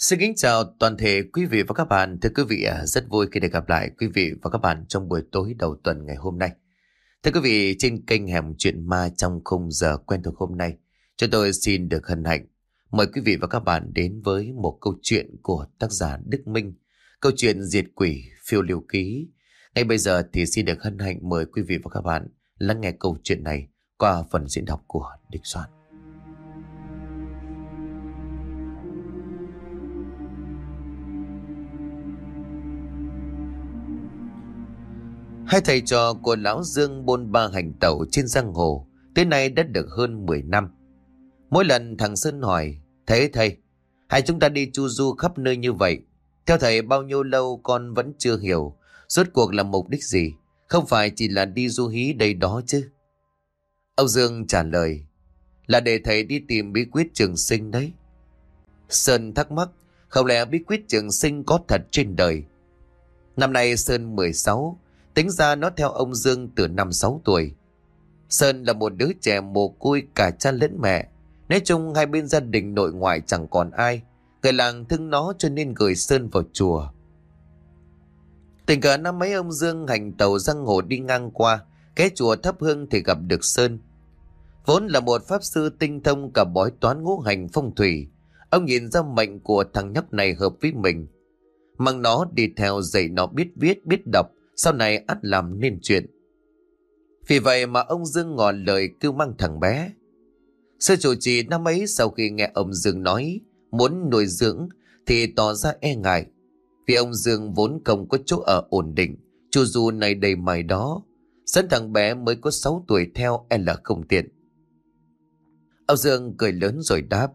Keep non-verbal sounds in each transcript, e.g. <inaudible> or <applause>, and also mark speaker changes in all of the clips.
Speaker 1: Xin kính chào toàn thể quý vị và các bạn. Thưa quý vị, à, rất vui khi được gặp lại quý vị và các bạn trong buổi tối đầu tuần ngày hôm nay. Thưa quý vị, trên kênh Hẻm Chuyện Ma trong khung giờ quen thuộc hôm nay, chúng tôi xin được hân hạnh mời quý vị và các bạn đến với một câu chuyện của tác giả Đức Minh, câu chuyện Diệt Quỷ Phiêu Lưu Ký. Ngay bây giờ thì xin được hân hạnh mời quý vị và các bạn lắng nghe câu chuyện này qua phần diễn đọc của Địch Soạn. Hai thầy trò của Lão Dương bôn ba hành tẩu trên giang hồ, tới nay đã được hơn 10 năm. Mỗi lần thằng Sơn hỏi, Thế thầy, hai chúng ta đi chu du khắp nơi như vậy, theo thầy bao nhiêu lâu con vẫn chưa hiểu, rốt cuộc là mục đích gì, không phải chỉ là đi du hí đây đó chứ. Âu Dương trả lời, là để thầy đi tìm bí quyết trường sinh đấy. Sơn thắc mắc, không lẽ bí quyết trường sinh có thật trên đời? Năm nay Sơn 16, Tính ra nó theo ông Dương từ năm 6 tuổi. Sơn là một đứa trẻ mồ côi cả cha lẫn mẹ. Nói chung hai bên gia đình nội ngoại chẳng còn ai. Người làng thương nó cho nên gửi Sơn vào chùa. Tình cờ năm mấy ông Dương hành tàu răng hồ đi ngang qua. Cái chùa thấp hương thì gặp được Sơn. Vốn là một pháp sư tinh thông cả bói toán ngũ hành phong thủy. Ông nhìn ra mệnh của thằng nhóc này hợp với mình. Mang nó đi theo dạy nó biết viết, biết đọc sau này ắt làm nên chuyện. Vì vậy mà ông Dương ngỏ lời cứu mang thằng bé. Sư chủ trì năm ấy sau khi nghe ông Dương nói muốn nuôi dưỡng thì tỏ ra e ngại. Vì ông Dương vốn không có chỗ ở ổn định, chu du này đầy mày đó. Dẫn thằng bé mới có 6 tuổi theo e là không tiện. Ông Dương cười lớn rồi đáp.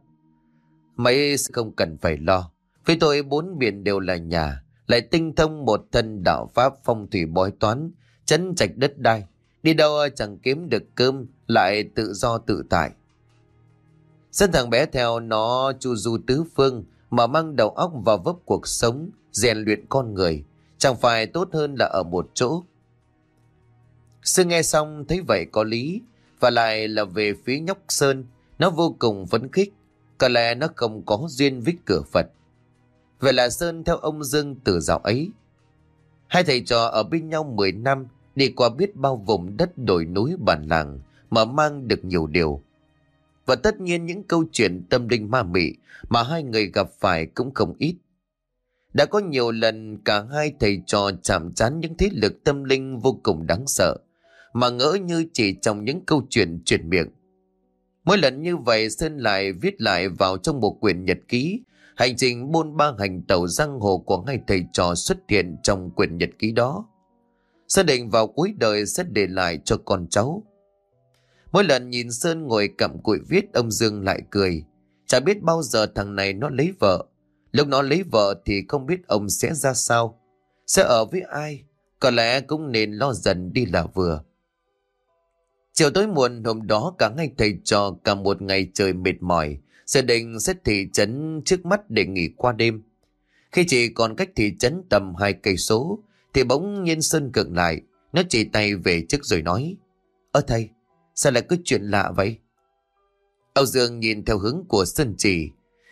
Speaker 1: Mấy không cần phải lo. Với tôi bốn biển đều là nhà lại tinh thông một thân đạo pháp phong thủy bói toán, chấn trạch đất đai. Đi đâu chẳng kiếm được cơm, lại tự do tự tại. Dân thằng bé theo nó chu du tứ phương, mà mang đầu óc vào vấp cuộc sống, rèn luyện con người. Chẳng phải tốt hơn là ở một chỗ. Sư nghe xong thấy vậy có lý, và lại là về phía nhóc Sơn, nó vô cùng phấn khích. Có lẽ nó không có duyên với cửa Phật. Vậy là Sơn theo ông Dương từ dạo ấy. Hai thầy trò ở bên nhau 10 năm, đi qua biết bao vùng đất đồi núi bản làng mà mang được nhiều điều. Và tất nhiên những câu chuyện tâm linh ma mị mà hai người gặp phải cũng không ít. Đã có nhiều lần cả hai thầy trò chạm trán những thế lực tâm linh vô cùng đáng sợ, mà ngỡ như chỉ trong những câu chuyện truyền miệng. Mỗi lần như vậy Sơn lại viết lại vào trong một quyển nhật ký Hành trình buôn ba hành tàu giang hồ của hai thầy trò xuất hiện trong quyển nhật ký đó. Xác định vào cuối đời sẽ để lại cho con cháu. Mỗi lần nhìn Sơn ngồi cặm cụi viết, ông Dương lại cười. Chả biết bao giờ thằng này nó lấy vợ. Lúc nó lấy vợ thì không biết ông sẽ ra sao. Sẽ ở với ai? Có lẽ cũng nên lo dần đi là vừa. Chiều tối muộn hôm đó, cả ngày thầy trò cả một ngày trời mệt mỏi Gia định xét thị trấn trước mắt để nghỉ qua đêm. Khi chỉ còn cách thị trấn tầm hai cây số, thì bỗng nhiên Sơn cực lại. Nó chỉ tay về trước rồi nói. Ơ thầy, sao lại có chuyện lạ vậy? Âu Dương nhìn theo hướng của Sơn chỉ.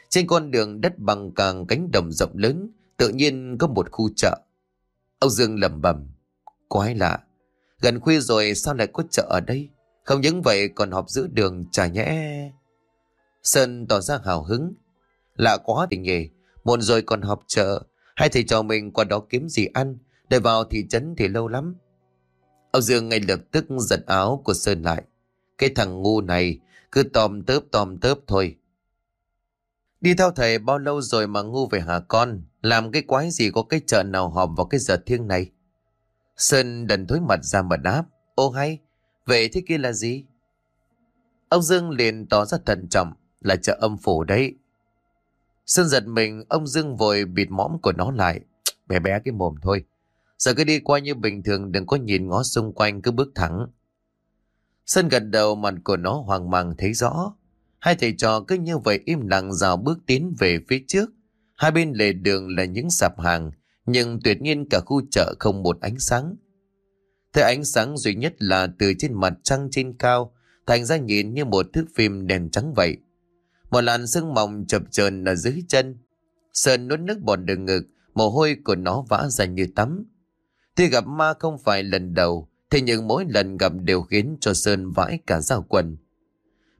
Speaker 1: Trên con đường đất bằng càng cánh đồng rộng lớn, tự nhiên có một khu chợ. Âu Dương lẩm bẩm, quái lạ, gần khuya rồi sao lại có chợ ở đây? Không những vậy còn họp giữa đường chả nhẽ... Sơn tỏ ra hào hứng. Lạ quá thì nghề, muộn rồi còn họp chợ. Hai thầy trò mình qua đó kiếm gì ăn, để vào thị trấn thì lâu lắm. ông Dương ngay lập tức giật áo của Sơn lại. Cái thằng ngu này cứ tòm tớp tòm tớp thôi. Đi theo thầy bao lâu rồi mà ngu về hả con? Làm cái quái gì có cái chợ nào họp vào cái giờ thiêng này? Sơn đần thối mặt ra mà đáp. Ô hay, vậy thế kia là gì? Ông Dương liền tỏ ra thận trọng là chợ âm phủ đấy. Sơn giật mình, ông Dương vội bịt mõm của nó lại. <tsk> Bé bé cái mồm thôi. Giờ cứ đi qua như bình thường đừng có nhìn ngó xung quanh cứ bước thẳng. Sơn gật đầu mặt của nó hoang mang thấy rõ. Hai thầy trò cứ như vậy im lặng rào bước tiến về phía trước. Hai bên lề đường là những sạp hàng, nhưng tuyệt nhiên cả khu chợ không một ánh sáng. Thế ánh sáng duy nhất là từ trên mặt trăng trên cao, thành ra nhìn như một thước phim đèn trắng vậy. Một làn sương mỏng chập chờn ở dưới chân. Sơn nuốt nước bọt đường ngực, mồ hôi của nó vã ra như tắm. Tuy gặp ma không phải lần đầu, thế nhưng mỗi lần gặp đều khiến cho Sơn vãi cả rào quần.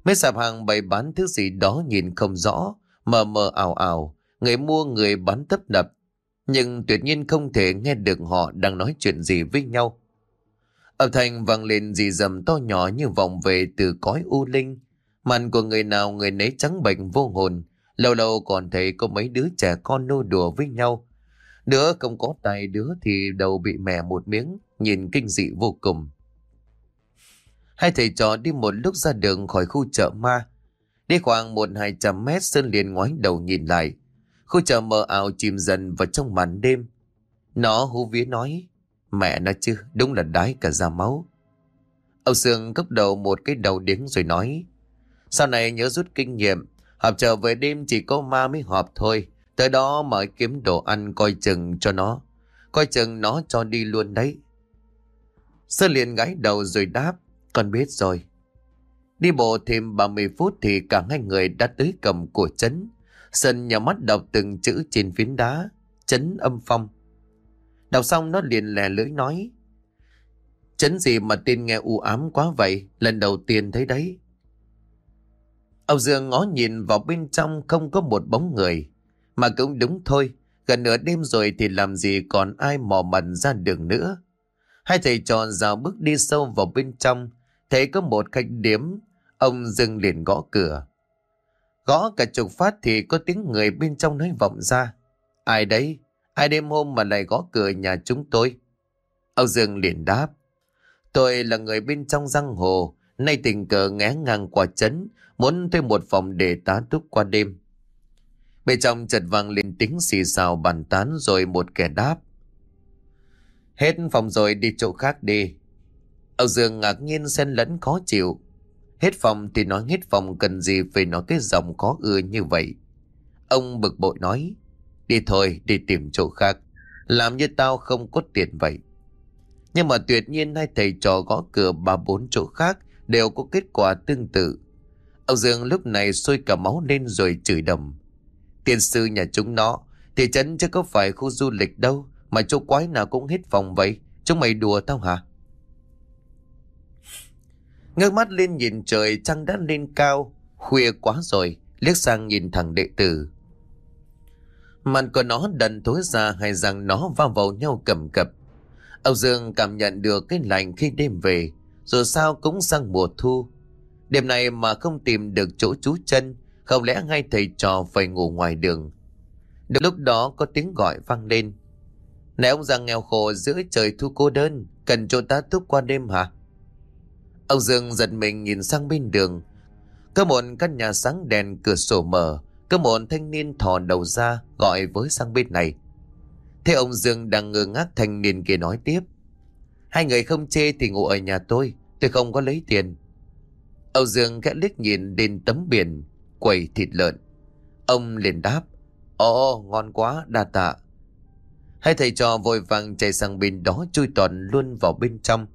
Speaker 1: Mấy sạp hàng bày bán thứ gì đó nhìn không rõ, mờ mờ ảo ảo, người mua người bán tấp nập. Nhưng tuyệt nhiên không thể nghe được họ đang nói chuyện gì với nhau. Âm thanh vang lên dì dầm to nhỏ như vọng về từ cõi u linh. Mặt của người nào người nấy trắng bệnh vô hồn. Lâu lâu còn thấy có mấy đứa trẻ con nô đùa với nhau. Đứa không có tay đứa thì đầu bị mè một miếng, nhìn kinh dị vô cùng. Hai thầy trò đi một lúc ra đường khỏi khu chợ ma. Đi khoảng một hai trăm mét Sơn liền ngoái đầu nhìn lại. Khu chợ mờ ảo chìm dần vào trong màn đêm. Nó hú vía nói, mẹ nó chứ, đúng là đái cả da máu. ông Sương cấp đầu một cái đầu điếng rồi nói, sau này nhớ rút kinh nghiệm, họp chợ về đêm chỉ có ma mới họp thôi. Tới đó mở kiếm đồ ăn coi chừng cho nó. Coi chừng nó cho đi luôn đấy. Sơ liền gãi đầu rồi đáp. Con biết rồi. Đi bộ thêm 30 phút thì cả hai người đã tới cầm của chấn. Sơn nhà mắt đọc từng chữ trên phiến đá. Chấn âm phong. Đọc xong nó liền lè lưỡi nói. Chấn gì mà tin nghe u ám quá vậy. Lần đầu tiên thấy đấy. Âu Dương ngó nhìn vào bên trong không có một bóng người. Mà cũng đúng thôi. Gần nửa đêm rồi thì làm gì còn ai mò mần ra đường nữa. Hai thầy trò rào bước đi sâu vào bên trong Thấy có một khách điếm, ông dừng liền gõ cửa. Gõ cả chục phát thì có tiếng người bên trong nói vọng ra. Ai đấy? Ai đêm hôm mà lại gõ cửa nhà chúng tôi? Ông Dương liền đáp. Tôi là người bên trong răng hồ, nay tình cờ ngé ngang qua chấn muốn thuê một phòng để tá túc qua đêm. Bên trong chợt vang lên tiếng xì xào bàn tán rồi một kẻ đáp. Hết phòng rồi đi chỗ khác đi, Âu Dương ngạc nhiên xen lẫn khó chịu. Hết phòng thì nói hết phòng cần gì phải nói cái giọng khó ưa như vậy. Ông bực bội nói, đi thôi đi tìm chỗ khác, làm như tao không có tiền vậy. Nhưng mà tuyệt nhiên hai thầy trò gõ cửa ba bốn chỗ khác đều có kết quả tương tự. Âu Dương lúc này sôi cả máu lên rồi chửi đầm. Tiên sư nhà chúng nó, thị trấn chứ có phải khu du lịch đâu, mà chỗ quái nào cũng hết phòng vậy. Chúng mày đùa tao hả? Ngước mắt lên nhìn trời trăng đã lên cao, khuya quá rồi, liếc sang nhìn thằng đệ tử. Màn của nó đần tối ra hay rằng nó va vào nhau cầm cập. Âu Dương cảm nhận được cái lạnh khi đêm về, dù sao cũng sang mùa thu. Đêm này mà không tìm được chỗ trú chân, không lẽ ngay thầy trò phải ngủ ngoài đường. Được lúc đó có tiếng gọi vang lên. Này ông già nghèo khổ giữa trời thu cô đơn, cần chỗ tá túc qua đêm hả? Ông Dương giật mình nhìn sang bên đường. Có một căn nhà sáng đèn cửa sổ mở. Có một thanh niên thò đầu ra gọi với sang bên này. Thế ông Dương đang ngơ ngác thanh niên kia nói tiếp. Hai người không chê thì ngủ ở nhà tôi. Tôi không có lấy tiền. Ông Dương khẽ liếc nhìn đến tấm biển quầy thịt lợn. Ông liền đáp. Ồ, ngon quá, đa tạ. Hai thầy trò vội vàng chạy sang bên đó chui toàn luôn vào bên trong.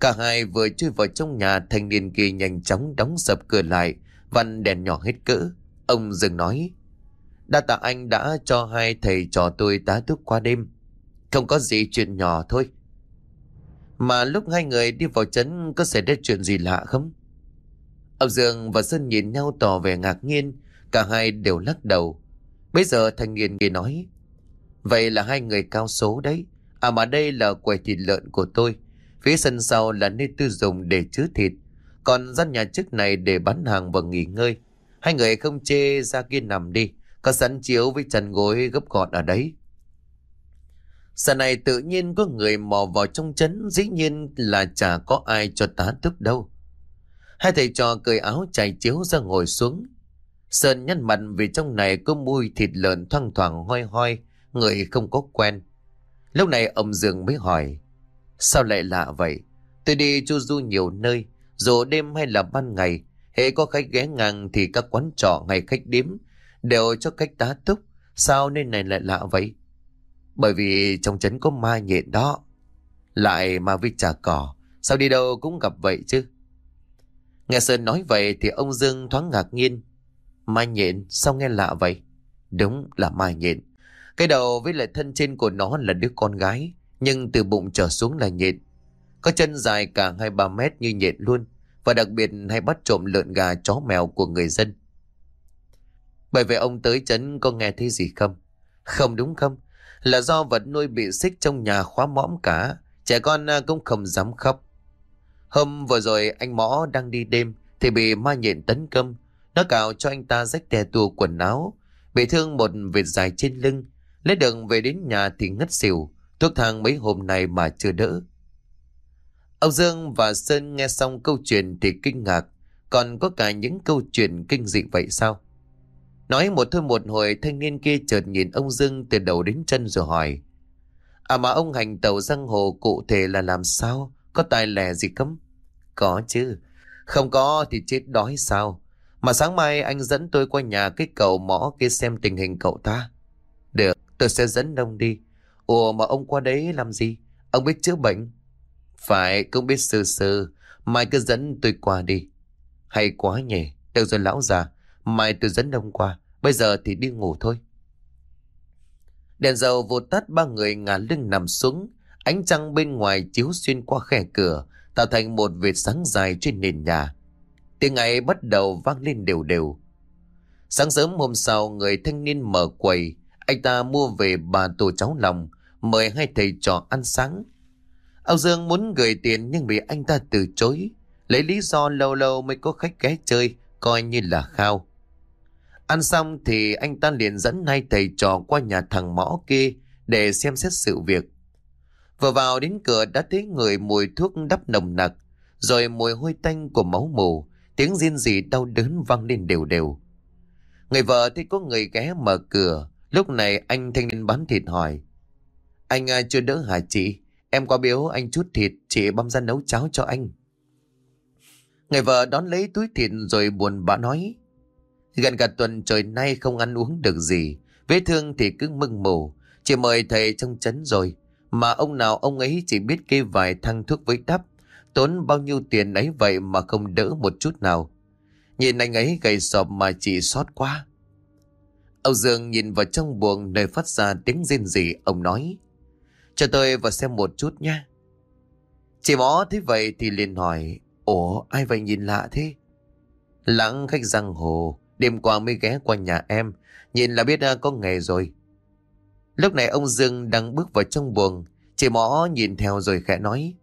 Speaker 1: Cả hai vừa chui vào trong nhà thanh niên kia nhanh chóng đóng sập cửa lại, vặn đèn nhỏ hết cỡ. Ông dừng nói, đa tạ anh đã cho hai thầy trò tôi tá túc qua đêm. Không có gì chuyện nhỏ thôi. Mà lúc hai người đi vào trấn có xảy ra chuyện gì lạ không? Ông Dương và Sơn nhìn nhau tỏ vẻ ngạc nhiên, cả hai đều lắc đầu. Bây giờ thanh niên nghe nói, vậy là hai người cao số đấy. À mà đây là quầy thịt lợn của tôi. Phía sân sau là nơi tư dùng để chứa thịt, còn gian nhà trước này để bán hàng và nghỉ ngơi. Hai người không chê ra kia nằm đi, có sẵn chiếu với chăn gối gấp gọn ở đấy. Giờ này tự nhiên có người mò vào trong chấn, dĩ nhiên là chả có ai cho tá túc đâu. Hai thầy trò cởi áo chạy chiếu ra ngồi xuống. Sơn nhăn mặt vì trong này có mùi thịt lợn thoang thoảng hoi hoi, người không có quen. Lúc này ông Dương mới hỏi, Sao lại lạ vậy? Tôi đi chu du nhiều nơi, dù đêm hay là ban ngày, hệ có khách ghé ngang thì các quán trọ hay khách điếm đều cho khách tá túc. Sao nên này lại lạ vậy? Bởi vì trong trấn có ma nhện đó. Lại ma với trà cỏ, sao đi đâu cũng gặp vậy chứ? Nghe Sơn nói vậy thì ông Dương thoáng ngạc nhiên. Ma nhện, sao nghe lạ vậy? Đúng là ma nhện. Cái đầu với lại thân trên của nó là đứa con gái, nhưng từ bụng trở xuống là nhện. Có chân dài cả hai ba mét như nhện luôn, và đặc biệt hay bắt trộm lợn gà chó mèo của người dân. Bởi vậy ông tới chấn có nghe thấy gì không? Không đúng không? Là do vật nuôi bị xích trong nhà khóa mõm cả, trẻ con à, cũng không dám khóc. Hôm vừa rồi anh Mõ đang đi đêm thì bị ma nhện tấn công. Nó cào cho anh ta rách tè tua quần áo, bị thương một vệt dài trên lưng. Lấy đường về đến nhà thì ngất xỉu, thuốc thang mấy hôm nay mà chưa đỡ. Ông Dương và Sơn nghe xong câu chuyện thì kinh ngạc, còn có cả những câu chuyện kinh dị vậy sao? Nói một thôi một hồi thanh niên kia chợt nhìn ông Dương từ đầu đến chân rồi hỏi. À mà ông hành tàu giang hồ cụ thể là làm sao? Có tài lẻ gì cấm? Có chứ. Không có thì chết đói sao? Mà sáng mai anh dẫn tôi qua nhà cái cậu mõ kia xem tình hình cậu ta. Được, tôi sẽ dẫn ông đi. Ủa mà ông qua đấy làm gì? Ông biết chữa bệnh? Phải, cũng biết sơ sơ. Mai cứ dẫn tôi qua đi. Hay quá nhỉ. Được rồi lão già. Mai tôi dẫn ông qua. Bây giờ thì đi ngủ thôi. Đèn dầu vụt tắt ba người ngả lưng nằm xuống. Ánh trăng bên ngoài chiếu xuyên qua khe cửa, tạo thành một vệt sáng dài trên nền nhà. Tiếng ấy bắt đầu vang lên đều đều. Sáng sớm hôm sau, người thanh niên mở quầy. Anh ta mua về bà tổ cháu lòng, mời hai thầy trò ăn sáng. Âu Dương muốn gửi tiền nhưng bị anh ta từ chối. Lấy lý do lâu lâu mới có khách ghé chơi, coi như là khao. Ăn xong thì anh ta liền dẫn hai thầy trò qua nhà thằng mõ kia để xem xét sự việc. Vừa vào đến cửa đã thấy người mùi thuốc đắp nồng nặc, rồi mùi hôi tanh của máu mù, tiếng riêng gì đau đớn vang lên đều đều. Người vợ thấy có người ghé mở cửa, lúc này anh thanh niên bán thịt hỏi. Anh à, chưa đỡ hả chị? Em qua biếu anh chút thịt, chị băm ra nấu cháo cho anh. Người vợ đón lấy túi thịt rồi buồn bã nói. Gần cả tuần trời nay không ăn uống được gì, vết thương thì cứ mưng mù, chỉ mời thầy trong chấn rồi. Mà ông nào ông ấy chỉ biết kê vài thang thuốc với đắp, tốn bao nhiêu tiền ấy vậy mà không đỡ một chút nào. Nhìn anh ấy gầy sọp mà chỉ xót quá. Âu Dương nhìn vào trong buồng nơi phát ra tiếng rên rỉ, ông nói. Cho tôi vào xem một chút nha. Chị mó thấy vậy thì liền hỏi, Ủa ai vậy nhìn lạ thế? Lãng khách giang hồ, đêm qua mới ghé qua nhà em, nhìn là biết à, có nghề rồi. Lúc này ông Dương đang bước vào trong buồng, chị mõ nhìn theo rồi khẽ nói.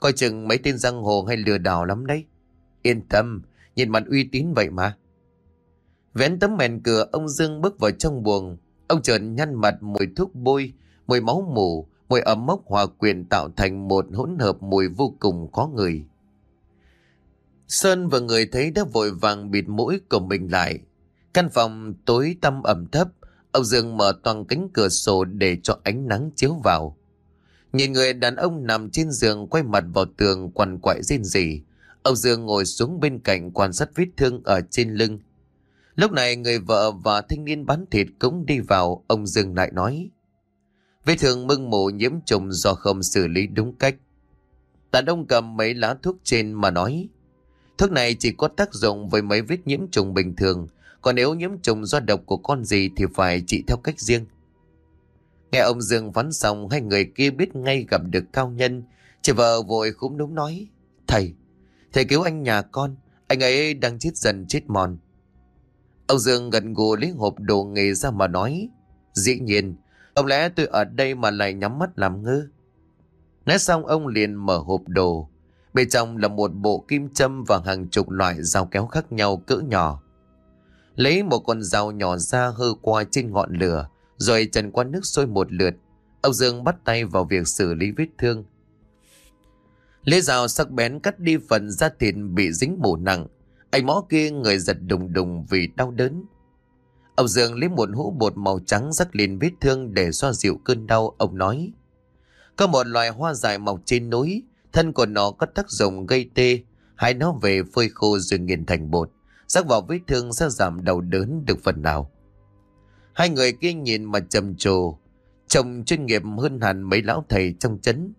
Speaker 1: Coi chừng mấy tên giang hồ hay lừa đảo lắm đấy. Yên tâm, nhìn mặt uy tín vậy mà. Vén tấm mèn cửa ông Dương bước vào trong buồng. Ông trợn nhăn mặt mùi thuốc bôi, mùi máu mù, mùi ấm mốc hòa quyền tạo thành một hỗn hợp mùi vô cùng khó người. Sơn và người thấy đã vội vàng bịt mũi của mình lại. Căn phòng tối tăm ẩm thấp, ông Dương mở toàn cánh cửa sổ để cho ánh nắng chiếu vào. Nhìn người đàn ông nằm trên giường quay mặt vào tường quằn quại rên rỉ. Ông Dương ngồi xuống bên cạnh quan sát vết thương ở trên lưng. Lúc này người vợ và thanh niên bán thịt cũng đi vào, ông Dương lại nói. Vết thương mưng mù nhiễm trùng do không xử lý đúng cách. Đàn ông cầm mấy lá thuốc trên mà nói. Thuốc này chỉ có tác dụng với mấy vết nhiễm trùng bình thường, còn nếu nhiễm trùng do độc của con gì thì phải trị theo cách riêng. Nghe ông Dương phán xong hai người kia biết ngay gặp được cao nhân. Chị vợ vội cũng đúng nói. Thầy, thầy cứu anh nhà con, anh ấy đang chết dần chết mòn. Ông Dương gần gù lấy hộp đồ nghề ra mà nói. Dĩ nhiên, ông lẽ tôi ở đây mà lại nhắm mắt làm ngơ. Nói xong ông liền mở hộp đồ. Bên trong là một bộ kim châm và hàng chục loại dao kéo khác nhau cỡ nhỏ. Lấy một con dao nhỏ ra hơ qua trên ngọn lửa, rồi trần qua nước sôi một lượt. Ông Dương bắt tay vào việc xử lý vết thương. Lấy dao sắc bén cắt đi phần da thịt bị dính mủ nặng. Anh mõ kia người giật đùng đùng vì đau đớn. Ông Dương lấy một hũ bột màu trắng rắc lên vết thương để xoa dịu cơn đau. Ông nói, có một loài hoa dài mọc trên núi, thân của nó có tác dụng gây tê. Hãy nó về phơi khô rồi nghiền thành bột. Rắc vào vết thương sẽ giảm đau đớn được phần nào. Hai người kia nhìn mà trầm trồ, chồng chuyên nghiệp hơn hẳn mấy lão thầy trong chấn.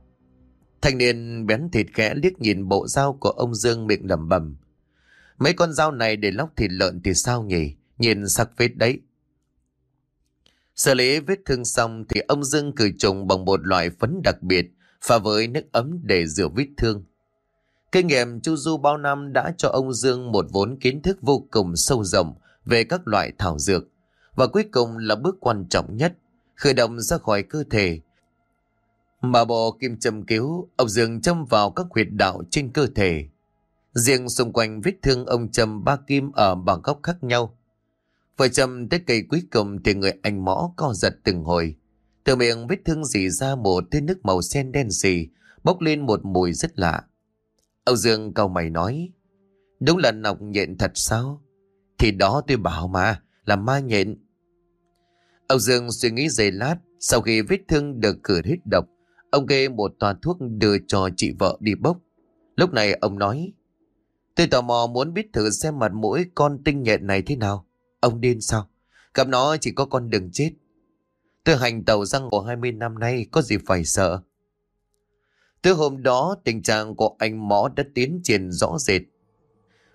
Speaker 1: Thanh niên bén thịt khẽ liếc nhìn bộ dao của ông Dương miệng lẩm bẩm. Mấy con dao này để lóc thịt lợn thì sao nhỉ? Nhìn sắc vết đấy. Xử lý vết thương xong thì ông Dương cử trùng bằng một loại phấn đặc biệt pha với nước ấm để rửa vết thương. Kinh nghiệm chu du bao năm đã cho ông Dương một vốn kiến thức vô cùng sâu rộng về các loại thảo dược. Và cuối cùng là bước quan trọng nhất, khởi động ra khỏi cơ thể. Mà bộ kim châm cứu, ông Dương châm vào các huyệt đạo trên cơ thể. Riêng xung quanh vết thương ông châm ba kim ở bằng góc khác nhau. Vừa châm tới cây cuối cùng thì người anh mõ co giật từng hồi. Từ miệng vết thương dì ra một thứ nước màu sen đen xì, bốc lên một mùi rất lạ. Âu Dương cầu mày nói, đúng là nọc nhện thật sao? Thì đó tôi bảo mà, là ma nhện. Âu Dương suy nghĩ giây lát, sau khi vết thương được cử hết độc, ông kê một toa thuốc đưa cho chị vợ đi bốc. Lúc này ông nói, tôi tò mò muốn biết thử xem mặt mũi con tinh nhện này thế nào. Ông điên sao? Gặp nó chỉ có con đường chết. Tôi hành tàu răng của 20 năm nay có gì phải sợ. Từ hôm đó tình trạng của anh Mõ đã tiến triển rõ rệt.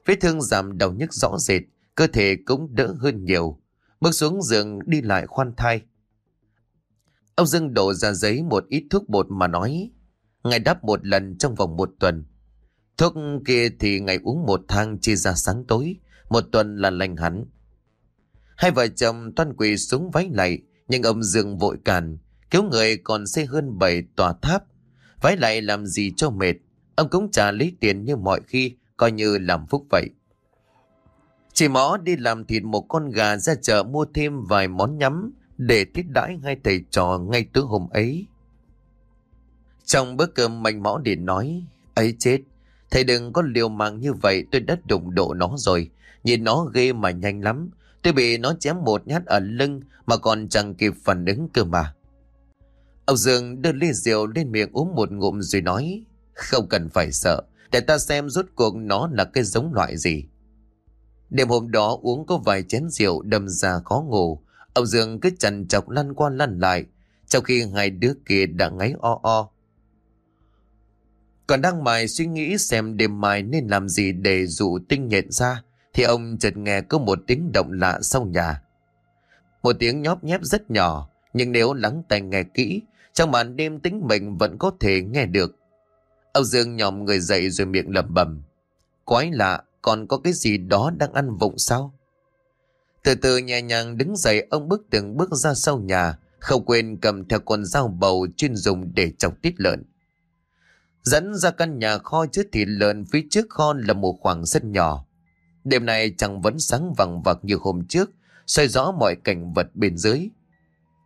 Speaker 1: Vết thương giảm đau nhức rõ rệt, cơ thể cũng đỡ hơn nhiều. Bước xuống giường đi lại khoan thai. Ông Dương đổ ra giấy một ít thuốc bột mà nói. Ngày đắp một lần trong vòng một tuần. Thuốc kia thì ngày uống một thang chia ra sáng tối. Một tuần là lành hẳn. Hai vợ chồng toan quỳ xuống váy lại. Nhưng ông Dương vội càn. cứu người còn xây hơn bảy tòa tháp Vái lại làm gì cho mệt, ông cũng trả lấy tiền như mọi khi, coi như làm phúc vậy. Chị mõ đi làm thịt một con gà ra chợ mua thêm vài món nhắm để thiết đãi hai thầy trò ngay tối hôm ấy. Trong bữa cơm mạnh mõ để nói, ấy chết, thầy đừng có liều mạng như vậy tôi đã đụng độ nó rồi, nhìn nó ghê mà nhanh lắm, tôi bị nó chém một nhát ở lưng mà còn chẳng kịp phản ứng cơ mà. Ông Dương đưa ly rượu lên miệng uống một ngụm rồi nói, Không cần phải sợ, Để ta xem rốt cuộc nó là cái giống loại gì Đêm hôm đó uống có vài chén rượu đâm ra khó ngủ, Ông Dương cứ chằn chọc lăn qua lăn lại, Trong khi hai đứa kia đã ngáy o o Còn đang mài suy nghĩ xem đêm mai nên làm gì để dụ tinh nhện ra thì ông chợt nghe có một tiếng động lạ sau nhà Một tiếng nhóp nhép rất nhỏ Nhưng nếu lắng tai nghe kỹ trong màn đêm tính mình vẫn có thể nghe được. Âu Dương nhòm người dậy rồi miệng lẩm bẩm. Quái lạ, còn có cái gì đó đang ăn vụng sao? Từ từ nhẹ nhàng đứng dậy ông bước từng bước ra sau nhà, không quên cầm theo con dao bầu chuyên dùng để chọc tiết lợn. Dẫn ra căn nhà kho chứa thịt lợn phía trước kho là một khoảng sân nhỏ. Đêm nay chẳng vẫn sáng vằng vặc như hôm trước, xoay rõ mọi cảnh vật bên dưới.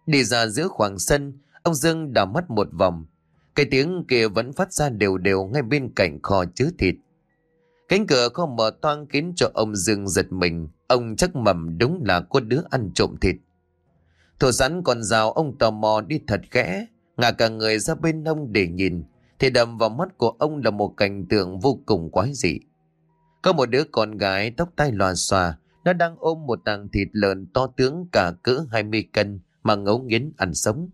Speaker 1: Đi ra giữa khoảng sân, Ông Dương đảo mắt một vòng. Cái tiếng kia vẫn phát ra đều đều ngay bên cạnh kho chứa thịt. Cánh cửa kho mở toang kín cho ông Dương giật mình. Ông chắc mầm đúng là có đứa ăn trộm thịt. Thổ sẵn còn rào ông tò mò đi thật khẽ. Ngả cả người ra bên ông để nhìn. Thì đầm vào mắt của ông là một cảnh tượng vô cùng quái dị. Có một đứa con gái tóc tai lòa xòa. Nó đang ôm một tàng thịt lợn to tướng cả cỡ 20 cân mà ngấu nghiến ăn sống.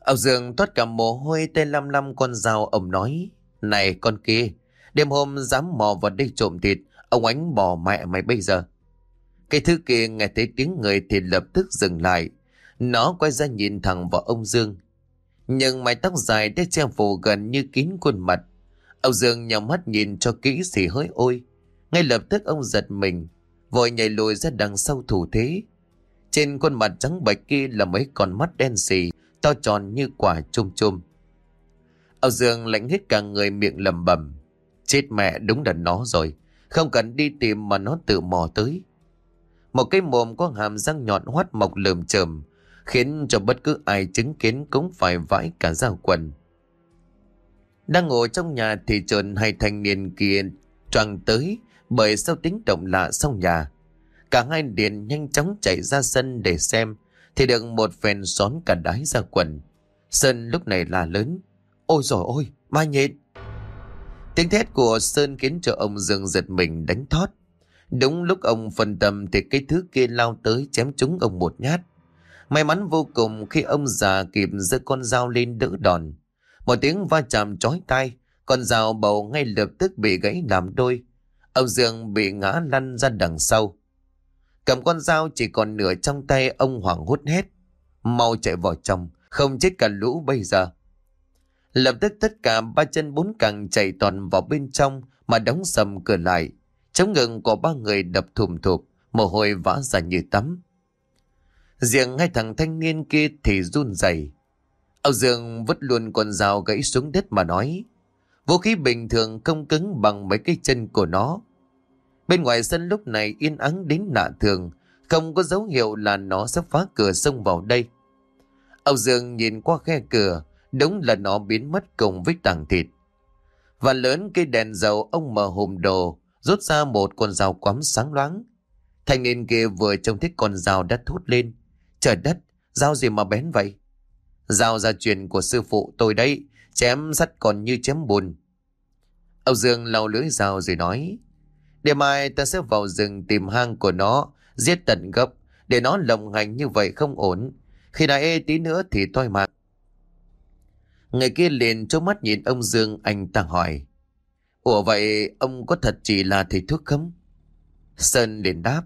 Speaker 1: Ông Dương toát cả mồ hôi tay lăm lăm con dao ông nói. Này con kia, đêm hôm dám mò vào đây trộm thịt, ông ánh bỏ mẹ mày bây giờ. Cái thứ kia nghe thấy tiếng người thì lập tức dừng lại. Nó quay ra nhìn thẳng vào ông Dương. Nhưng mái tóc dài đã che phủ gần như kín khuôn mặt. Ông Dương nhắm mắt nhìn cho kỹ thì hỡi ôi. Ngay lập tức ông giật mình, vội nhảy lùi ra đằng sau thủ thế. Trên khuôn mặt trắng bệch kia là mấy con mắt đen xì, to tròn như quả chôm chôm. Âu Dương lạnh hết cả người miệng lầm bầm. Chết mẹ đúng là nó rồi. Không cần đi tìm mà nó tự mò tới. Một cái mồm có hàm răng nhọn hoắt mọc lườm chởm khiến cho bất cứ ai chứng kiến cũng phải vãi cả dao quần. Đang ngồi trong nhà thì trồn hai thanh niên kia choàng tới bởi sao tính động lạ sau nhà. Cả hai liền nhanh chóng chạy ra sân để xem thì được một phen xón cả đái ra quần. Sơn lúc này là lớn. Ôi rồi ôi, ma nhện. Tiếng thét của Sơn khiến cho ông Dương giật mình đánh thót. Đúng lúc ông phân tâm thì cái thứ kia lao tới chém trúng ông một nhát. May mắn vô cùng khi ông già kịp giơ con dao lên đỡ đòn. Một tiếng va chạm chói tai, con dao bầu ngay lập tức bị gãy làm đôi. Ông Dương bị ngã lăn ra đằng sau. Cầm con dao chỉ còn nửa trong tay ông hoảng hút hết. Mau chạy vào trong, không chết cả lũ bây giờ. Lập tức tất cả ba chân bốn cẳng chạy toàn vào bên trong mà đóng sầm cửa lại. Chống ngừng của ba người đập thùm thụp, mồ hôi vã ra như tắm. Riêng hai thằng thanh niên kia thì run rẩy. Âu Dương vứt luôn con dao gãy xuống đất mà nói. Vũ khí bình thường không cứng bằng mấy cái chân của nó. Bên ngoài sân lúc này yên ắng đến lạ thường, không có dấu hiệu là nó sắp phá cửa xông vào đây. Âu Dương nhìn qua khe cửa, đúng là nó biến mất cùng với tảng thịt. Và lớn cây đèn dầu ông mở hùm đồ, rút ra một con dao quắm sáng loáng. Thanh niên kia vừa trông thấy con dao đã thút lên. Trời đất, dao gì mà bén vậy? Giao gia truyền của sư phụ tôi đấy, chém sắt còn như chém bùn. ông Dương lau lưỡi dao rồi nói, để mai ta sẽ vào rừng tìm hang của nó, giết tận gốc, để nó lộng hành như vậy không ổn. Khi nào ê tí nữa thì toi mạng. Người kia liền trố mắt nhìn ông Dương, anh ta hỏi, Ủa vậy ông có thật chỉ là thầy thuốc không? Sơn liền đáp,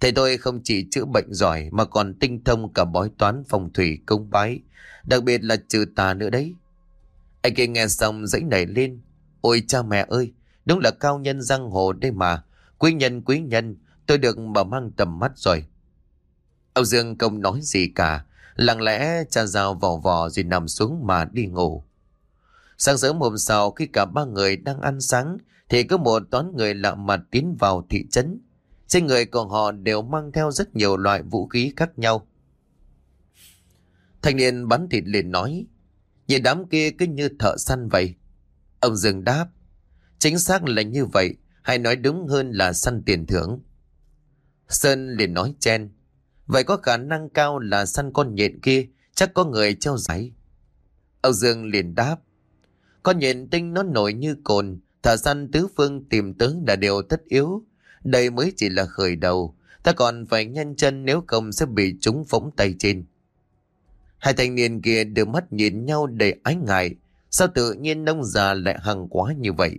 Speaker 1: Thầy tôi không chỉ chữa bệnh giỏi mà còn tinh thông cả bói toán phong thủy công bái, đặc biệt là trừ tà nữa đấy. Anh kia nghe xong dãy nảy lên. Ôi cha mẹ ơi, đúng là cao nhân giang hồ đây mà. Quý nhân quý nhân, tôi được mở mang tầm mắt rồi. Âu Dương không nói gì cả, lặng lẽ cha dao vò vò rồi nằm xuống mà đi ngủ. Sáng sớm hôm sau khi cả ba người đang ăn sáng thì có một toán người lạ mặt tiến vào thị trấn. Trên người của họ đều mang theo rất nhiều loại vũ khí khác nhau. Thanh niên bắn thịt liền nói, nhìn đám kia cứ như thợ săn vậy. Ông Dương đáp, chính xác là như vậy, hay nói đúng hơn là săn tiền thưởng. Sơn liền nói chen, vậy có khả năng cao là săn con nhện kia, chắc có người treo giấy. Ông Dương liền đáp, con nhện tinh nó nổi như cồn, thợ săn tứ phương tìm tới là điều tất yếu. Đây mới chỉ là khởi đầu, ta còn phải nhanh chân nếu không sẽ bị chúng phóng tay trên. Hai thanh niên kia đưa mắt nhìn nhau đầy ái ngại. Sao tự nhiên nông già lại hằng quá như vậy?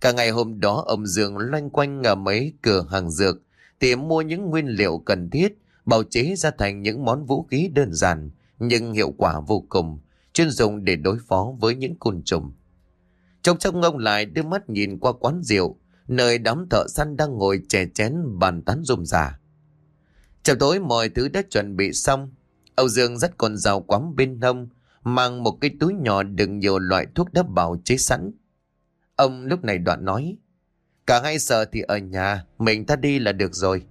Speaker 1: Cả ngày hôm đó ông Dương loanh quanh ở mấy cửa hàng dược tìm mua những nguyên liệu cần thiết bào chế ra thành những món vũ khí đơn giản nhưng hiệu quả vô cùng chuyên dùng để đối phó với những côn trùng. Trong trong ông lại đưa mắt nhìn qua quán rượu nơi đám thợ săn đang ngồi chè chén bàn tán rôm rà. Chào tối mọi thứ đã chuẩn bị xong Âu Dương dắt con dao quắm bên hông, mang một cái túi nhỏ đựng nhiều loại thuốc đắp bào chế sẵn. Ông lúc này đoạn nói, cả hai sợ thì ở nhà, mình ta đi là được rồi.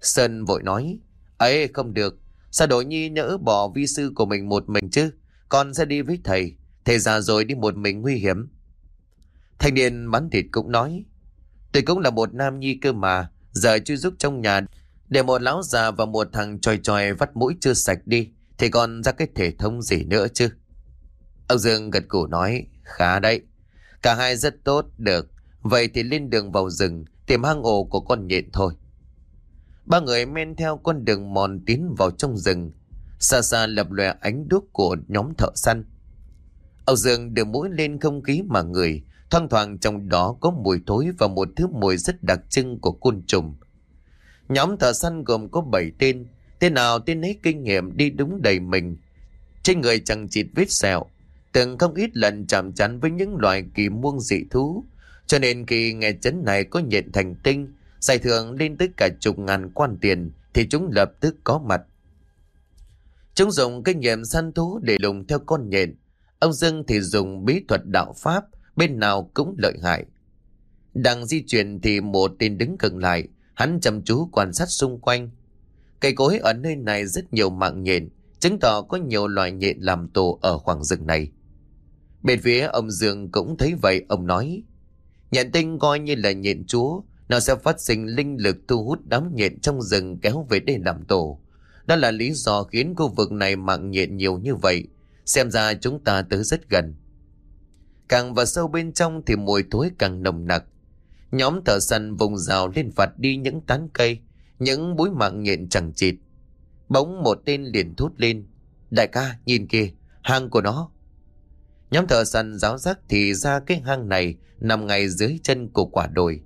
Speaker 1: Sơn vội nói, ấy không được, sao đội nhi nỡ bỏ vi sư của mình một mình chứ, con sẽ đi với thầy, thầy già rồi đi một mình nguy hiểm. Thanh niên bắn thịt cũng nói, tôi cũng là một nam nhi cơ mà, giờ chưa giúp trong nhà để một lão già và một thằng tròi tròi vắt mũi chưa sạch đi Thì còn ra cái thể thống gì nữa chứ? Ông Dương gật củ nói Khá đấy. Cả hai rất tốt được. Vậy thì lên đường vào rừng Tìm hang ổ của con nhện thôi. Ba người men theo con đường mòn tiến vào trong rừng. Xa xa lập lòe ánh đuốc của nhóm thợ săn. Âu Dương đưa mũi lên không khí mà người Thoang thoảng trong đó có mùi thối Và một thứ mùi rất đặc trưng của côn trùng Nhóm thợ săn gồm có 7 tên, tên nào tên ấy kinh nghiệm đi đúng đầy mình. Trên người chẳng chịt vết sẹo, từng không ít lần chạm chắn với những loài kỳ muông dị thú. Cho nên khi nghe chấn này có nhện thành tinh, giải thưởng lên tới cả chục ngàn quan tiền, thì chúng lập tức có mặt. Chúng dùng kinh nghiệm săn thú để lùng theo con nhện. Ông Dương thì dùng bí thuật đạo Pháp, bên nào cũng lợi hại. Đang di chuyển thì một tên đứng gần lại, Hắn chăm chú quan sát xung quanh. Cây cối ở nơi này rất nhiều mạng nhện, chứng tỏ có nhiều loài nhện làm tổ ở khoảng rừng này. Bên phía ông Dương cũng thấy vậy, ông nói. Nhện tinh coi như là nhện chúa, nó sẽ phát sinh linh lực thu hút đám nhện trong rừng kéo về để làm tổ. Đó là lý do khiến khu vực này mạng nhện nhiều như vậy. Xem ra chúng ta tới rất gần. Càng vào sâu bên trong thì mùi thối càng nồng nặc. Nhóm thợ săn vùng rào lên vặt đi những tán cây, những búi mạng nhện chẳng chịt. Bỗng một tên liền thốt lên. Đại ca, nhìn kìa, hang của nó. Nhóm thợ săn giáo giác thì ra cái hang này nằm ngay dưới chân của quả đồi.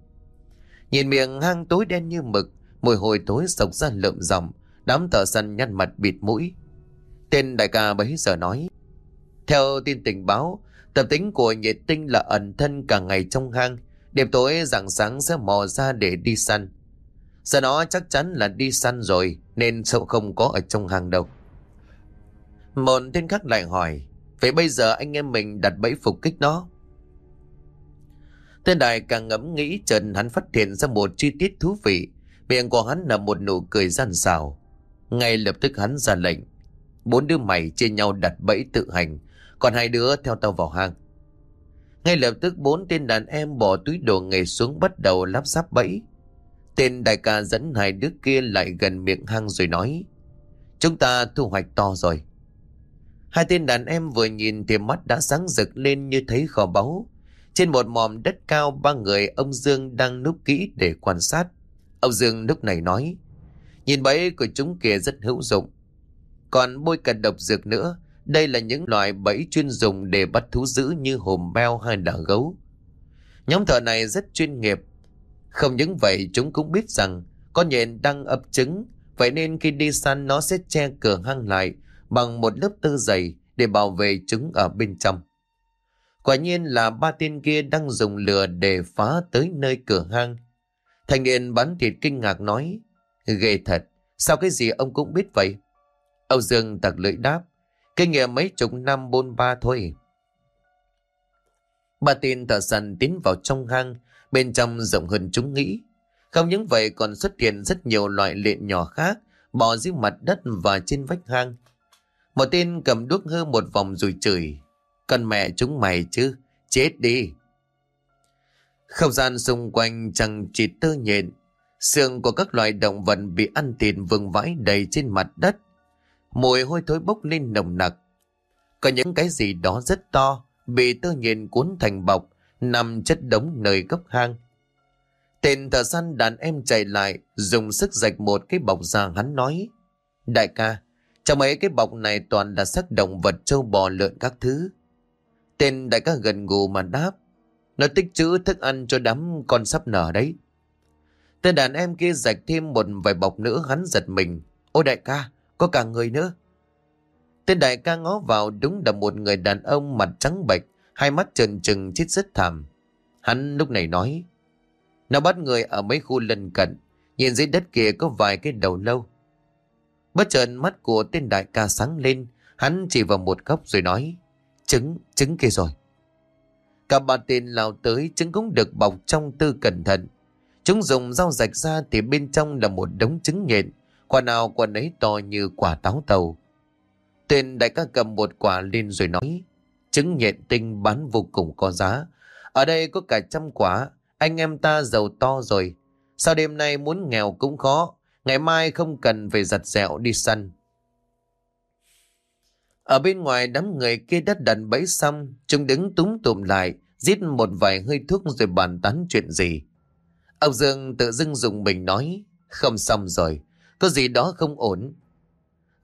Speaker 1: Nhìn miệng hang tối đen như mực, mùi hôi tối sộc ra lợm ròng, đám thợ săn nhăn mặt bịt mũi. Tên đại ca bấy giờ nói, theo tin tình báo, tập tính của nhiệt tinh là ẩn thân cả ngày trong hang, đêm tối rạng sáng sẽ mò ra để đi săn. Giờ nó chắc chắn là đi săn rồi, nên sợ không có ở trong hang đâu. Một tên khác lại hỏi, vậy bây giờ anh em mình đặt bẫy phục kích nó. Tên đại càng ngẫm nghĩ trần hắn phát hiện ra một chi tiết thú vị. Miệng của hắn là một nụ cười gian xào. Ngay lập tức hắn ra lệnh. Bốn đứa mày chia nhau đặt bẫy tự hành, còn hai đứa theo tao vào hang. Ngay lập tức bốn tên đàn em bỏ túi đồ nghề xuống bắt đầu lắp ráp bẫy. Tên đại ca dẫn hai đứa kia lại gần miệng hang rồi nói. Chúng ta thu hoạch to rồi. Hai tên đàn em vừa nhìn thì mắt đã sáng rực lên như thấy kho báu. Trên một mòm đất cao, ba người ông Dương đang núp kỹ để quan sát. Ông Dương lúc này nói. Nhìn bẫy của chúng kia rất hữu dụng. Còn bôi cả độc dược nữa. Đây là những loại bẫy chuyên dùng để bắt thú dữ như hồm beo hay đả gấu. Nhóm thợ này rất chuyên nghiệp. Không những vậy chúng cũng biết rằng con nhện đang ấp trứng. Vậy nên khi đi săn nó sẽ che cửa hang lại bằng một lớp tơ dày để bảo vệ trứng ở bên trong. Quả nhiên là ba tên kia đang dùng lửa để phá tới nơi cửa hang. Thành niên bán thịt kinh ngạc nói, ghê thật, sao cái gì ông cũng biết vậy? Âu Dương tặc lưỡi đáp, kinh nghiệm mấy chục năm bôn ba thôi. Ba tên thợ săn tiến vào trong hang, bên trong rộng hơn chúng nghĩ. Không những vậy còn xuất hiện rất nhiều loại lện nhỏ khác, bỏ dưới mặt đất và trên vách hang. Một tên cầm đuốc hơ một vòng rồi chửi. Cần mẹ chúng mày chứ, chết đi. Không gian xung quanh chẳng chỉ tơ nhện, xương của các loài động vật bị ăn thịt vương vãi đầy trên mặt đất. Mùi hôi thối bốc lên nồng nặc. Có những cái gì đó rất to, bị tơ nhện cuốn thành bọc, nằm chất đống nơi góc hang. Tên thợ săn đàn em chạy lại, dùng sức rạch một cái bọc ra hắn nói. Đại ca, trong mấy cái bọc này toàn là xác động vật trâu bò lợn các thứ. Tên đại ca gần gù mà đáp. Nó tích trữ thức ăn cho đám con sắp nở đấy. Tên đàn em kia rạch thêm một vài bọc nữa hắn giật mình. Ôi đại ca, có cả người nữa. Tên đại ca ngó vào đúng là một người đàn ông mặt trắng bệch, hai mắt trần trừng chết rất thảm. Hắn lúc này nói, nó bắt người ở mấy khu lân cận, nhìn dưới đất kia có vài cái đầu lâu. Bất chợt mắt của tên đại ca sáng lên, hắn chỉ vào một góc rồi nói, trứng, trứng kia rồi. Cả ba tên lao tới trứng cũng được bọc trong tư cẩn thận. Chúng dùng dao rạch ra thì bên trong là một đống trứng nhện, quả nào quả nấy to như quả táo tàu. Tên đại ca cầm một quả lên rồi nói, trứng nhện tinh bán vô cùng có giá. Ở đây có cả trăm quả, anh em ta giàu to rồi. Sao đêm nay muốn nghèo cũng khó, ngày mai không cần phải giặt dẹo đi săn. Ở bên ngoài đám người kia đã đặt bẫy xong, chúng đứng túng tụm lại, giết một vài hơi thuốc rồi bàn tán chuyện gì. Ông Dương tự dưng dùng mình nói, không xong rồi, có gì đó không ổn.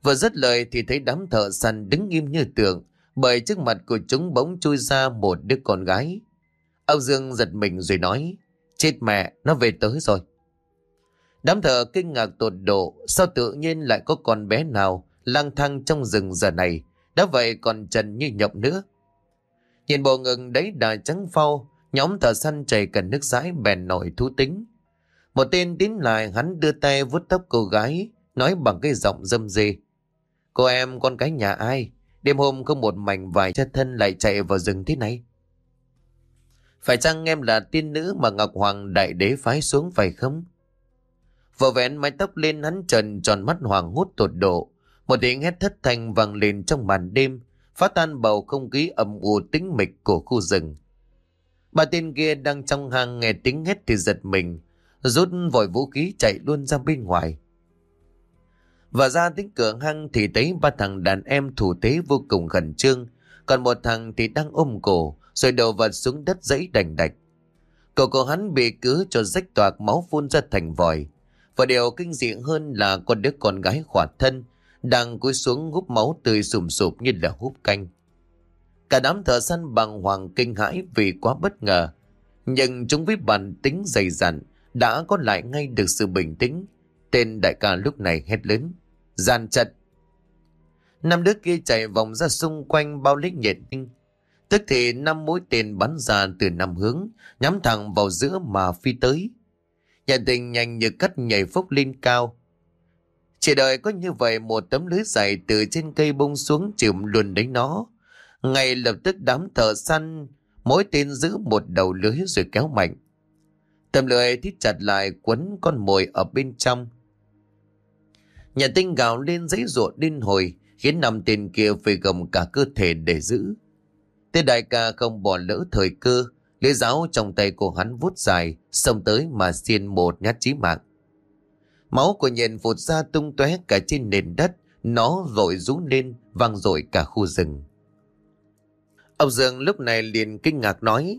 Speaker 1: Vừa dứt lời thì thấy đám thợ săn đứng im như tượng, bởi trước mặt của chúng bỗng chui ra một đứa con gái. Âu Dương giật mình rồi nói, chết mẹ, nó về tới rồi. Đám thợ kinh ngạc tột độ, sao tự nhiên lại có con bé nào lang thang trong rừng giờ này, đã vậy còn trần như nhộng nữa. Nhìn bộ ngừng đấy đà trắng phao, nhóm thợ săn chảy cần nước rãi bèn nổi thú tính. Một tên đến lại hắn đưa tay vuốt tóc cô gái, nói bằng cái giọng dâm dê. Cô em con cái nhà ai? Đêm hôm không một mảnh vải chất thân lại chạy vào rừng thế này. Phải chăng em là tiên nữ mà Ngọc Hoàng Đại Đế phái xuống phải không? Vợ vén mái tóc lên hắn trần tròn mắt hoàng hút tột độ. Một tiếng hét thất thanh vang lên trong màn đêm, phá tan bầu không khí âm u tĩnh mịch của khu rừng. Bà tên kia đang trong hang nghe tiếng hét thì giật mình, rút vội vũ khí chạy luôn ra bên ngoài. Và ra đến cửa hang thì thấy ba thằng đàn em thủ tế vô cùng khẩn trương, còn một thằng thì đang ôm cổ, rồi đầu vật xuống đất dãy đành đạch. Cổ của hắn bị cứ cho rách toạc máu phun ra thành vòi. Và điều kinh dị hơn là con đứa con gái khỏa thân, đang cúi xuống hút máu tươi sùm sụp như là hút canh. Cả đám thợ săn bằng hoàng kinh hãi vì quá bất ngờ. Nhưng chúng với bản tính dày dặn đã có lại ngay được sự bình tĩnh, Tên đại ca lúc này hét lớn. Gian trận. Năm đứa kia chạy vòng ra xung quanh bao lít nhiệt tinh. Tức thì năm mũi tên bắn ra từ năm hướng, nhắm thẳng vào giữa mà phi tới. Nhà tình nhanh như cắt nhảy phốc lên cao. Chỉ đợi có như vậy một tấm lưới dày từ trên cây bông xuống chìm luôn đánh nó. Ngay lập tức đám thợ săn, mỗi tên giữ một đầu lưới rồi kéo mạnh. Tầm lưỡi thít chặt lại quấn con mồi ở bên trong. Nhà tinh gào lên giấy ruột điên hồi, khiến năm tên kia phải gồng cả cơ thể để giữ. Tên đại ca không bỏ lỡ thời cơ, lưỡi giáo trong tay của hắn vút dài, xông tới mà xiên một nhát chí mạng. Máu của nhện vụt ra tung tóe cả trên nền đất, nó rội rú lên, vang rội cả khu rừng. Ông Dương lúc này liền kinh ngạc nói,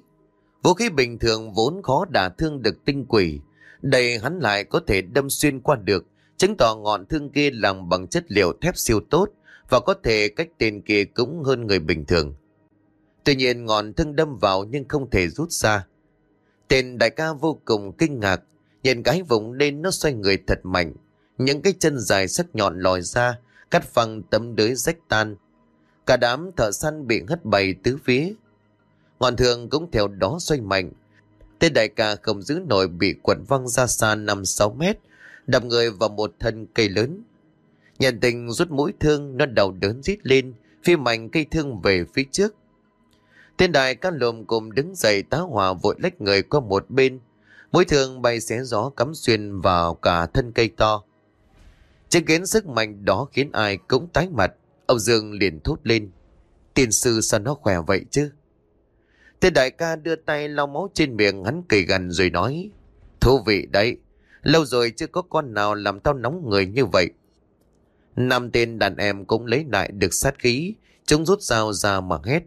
Speaker 1: vũ khí bình thường vốn khó đả thương được tinh quỷ, đây hắn lại có thể đâm xuyên qua được, chứng tỏ ngọn thương kia làm bằng chất liệu thép siêu tốt và có thể cách tên kia cũng hơn người bình thường. Tuy nhiên ngọn thương đâm vào nhưng không thể rút ra. Tên đại ca vô cùng kinh ngạc, nhìn cái vùng lên nó xoay người thật mạnh. Những cái chân dài sắc nhọn lòi ra, cắt phăng tấm lưới rách tan. Cả đám thợ săn bị hất bay tứ phía. Ngọn thương cũng theo đó xoay mạnh. Tên đại ca không giữ nổi bị quật văng ra xa 5-6 mét, đập người vào một thân cây lớn. Nhận tình rút mũi thương, nó đầu đớn rít lên, phi mạnh cây thương về phía trước. Tên đại ca lùm cùng đứng dậy tá hỏa vội lách người qua một bên. Mũi thương bay xé gió cắm xuyên vào cả thân cây to. Chứng kiến sức mạnh đó khiến ai cũng tái mặt. Ông Dương liền thốt lên. Tiên sư sao nó khỏe vậy chứ? Tên đại ca đưa tay lau máu trên miệng hắn cười gần rồi nói. Thú vị đấy. Lâu rồi chưa có con nào làm tao nóng người như vậy. Năm tên đàn em cũng lấy lại được sát khí. Chúng rút dao ra mà hét.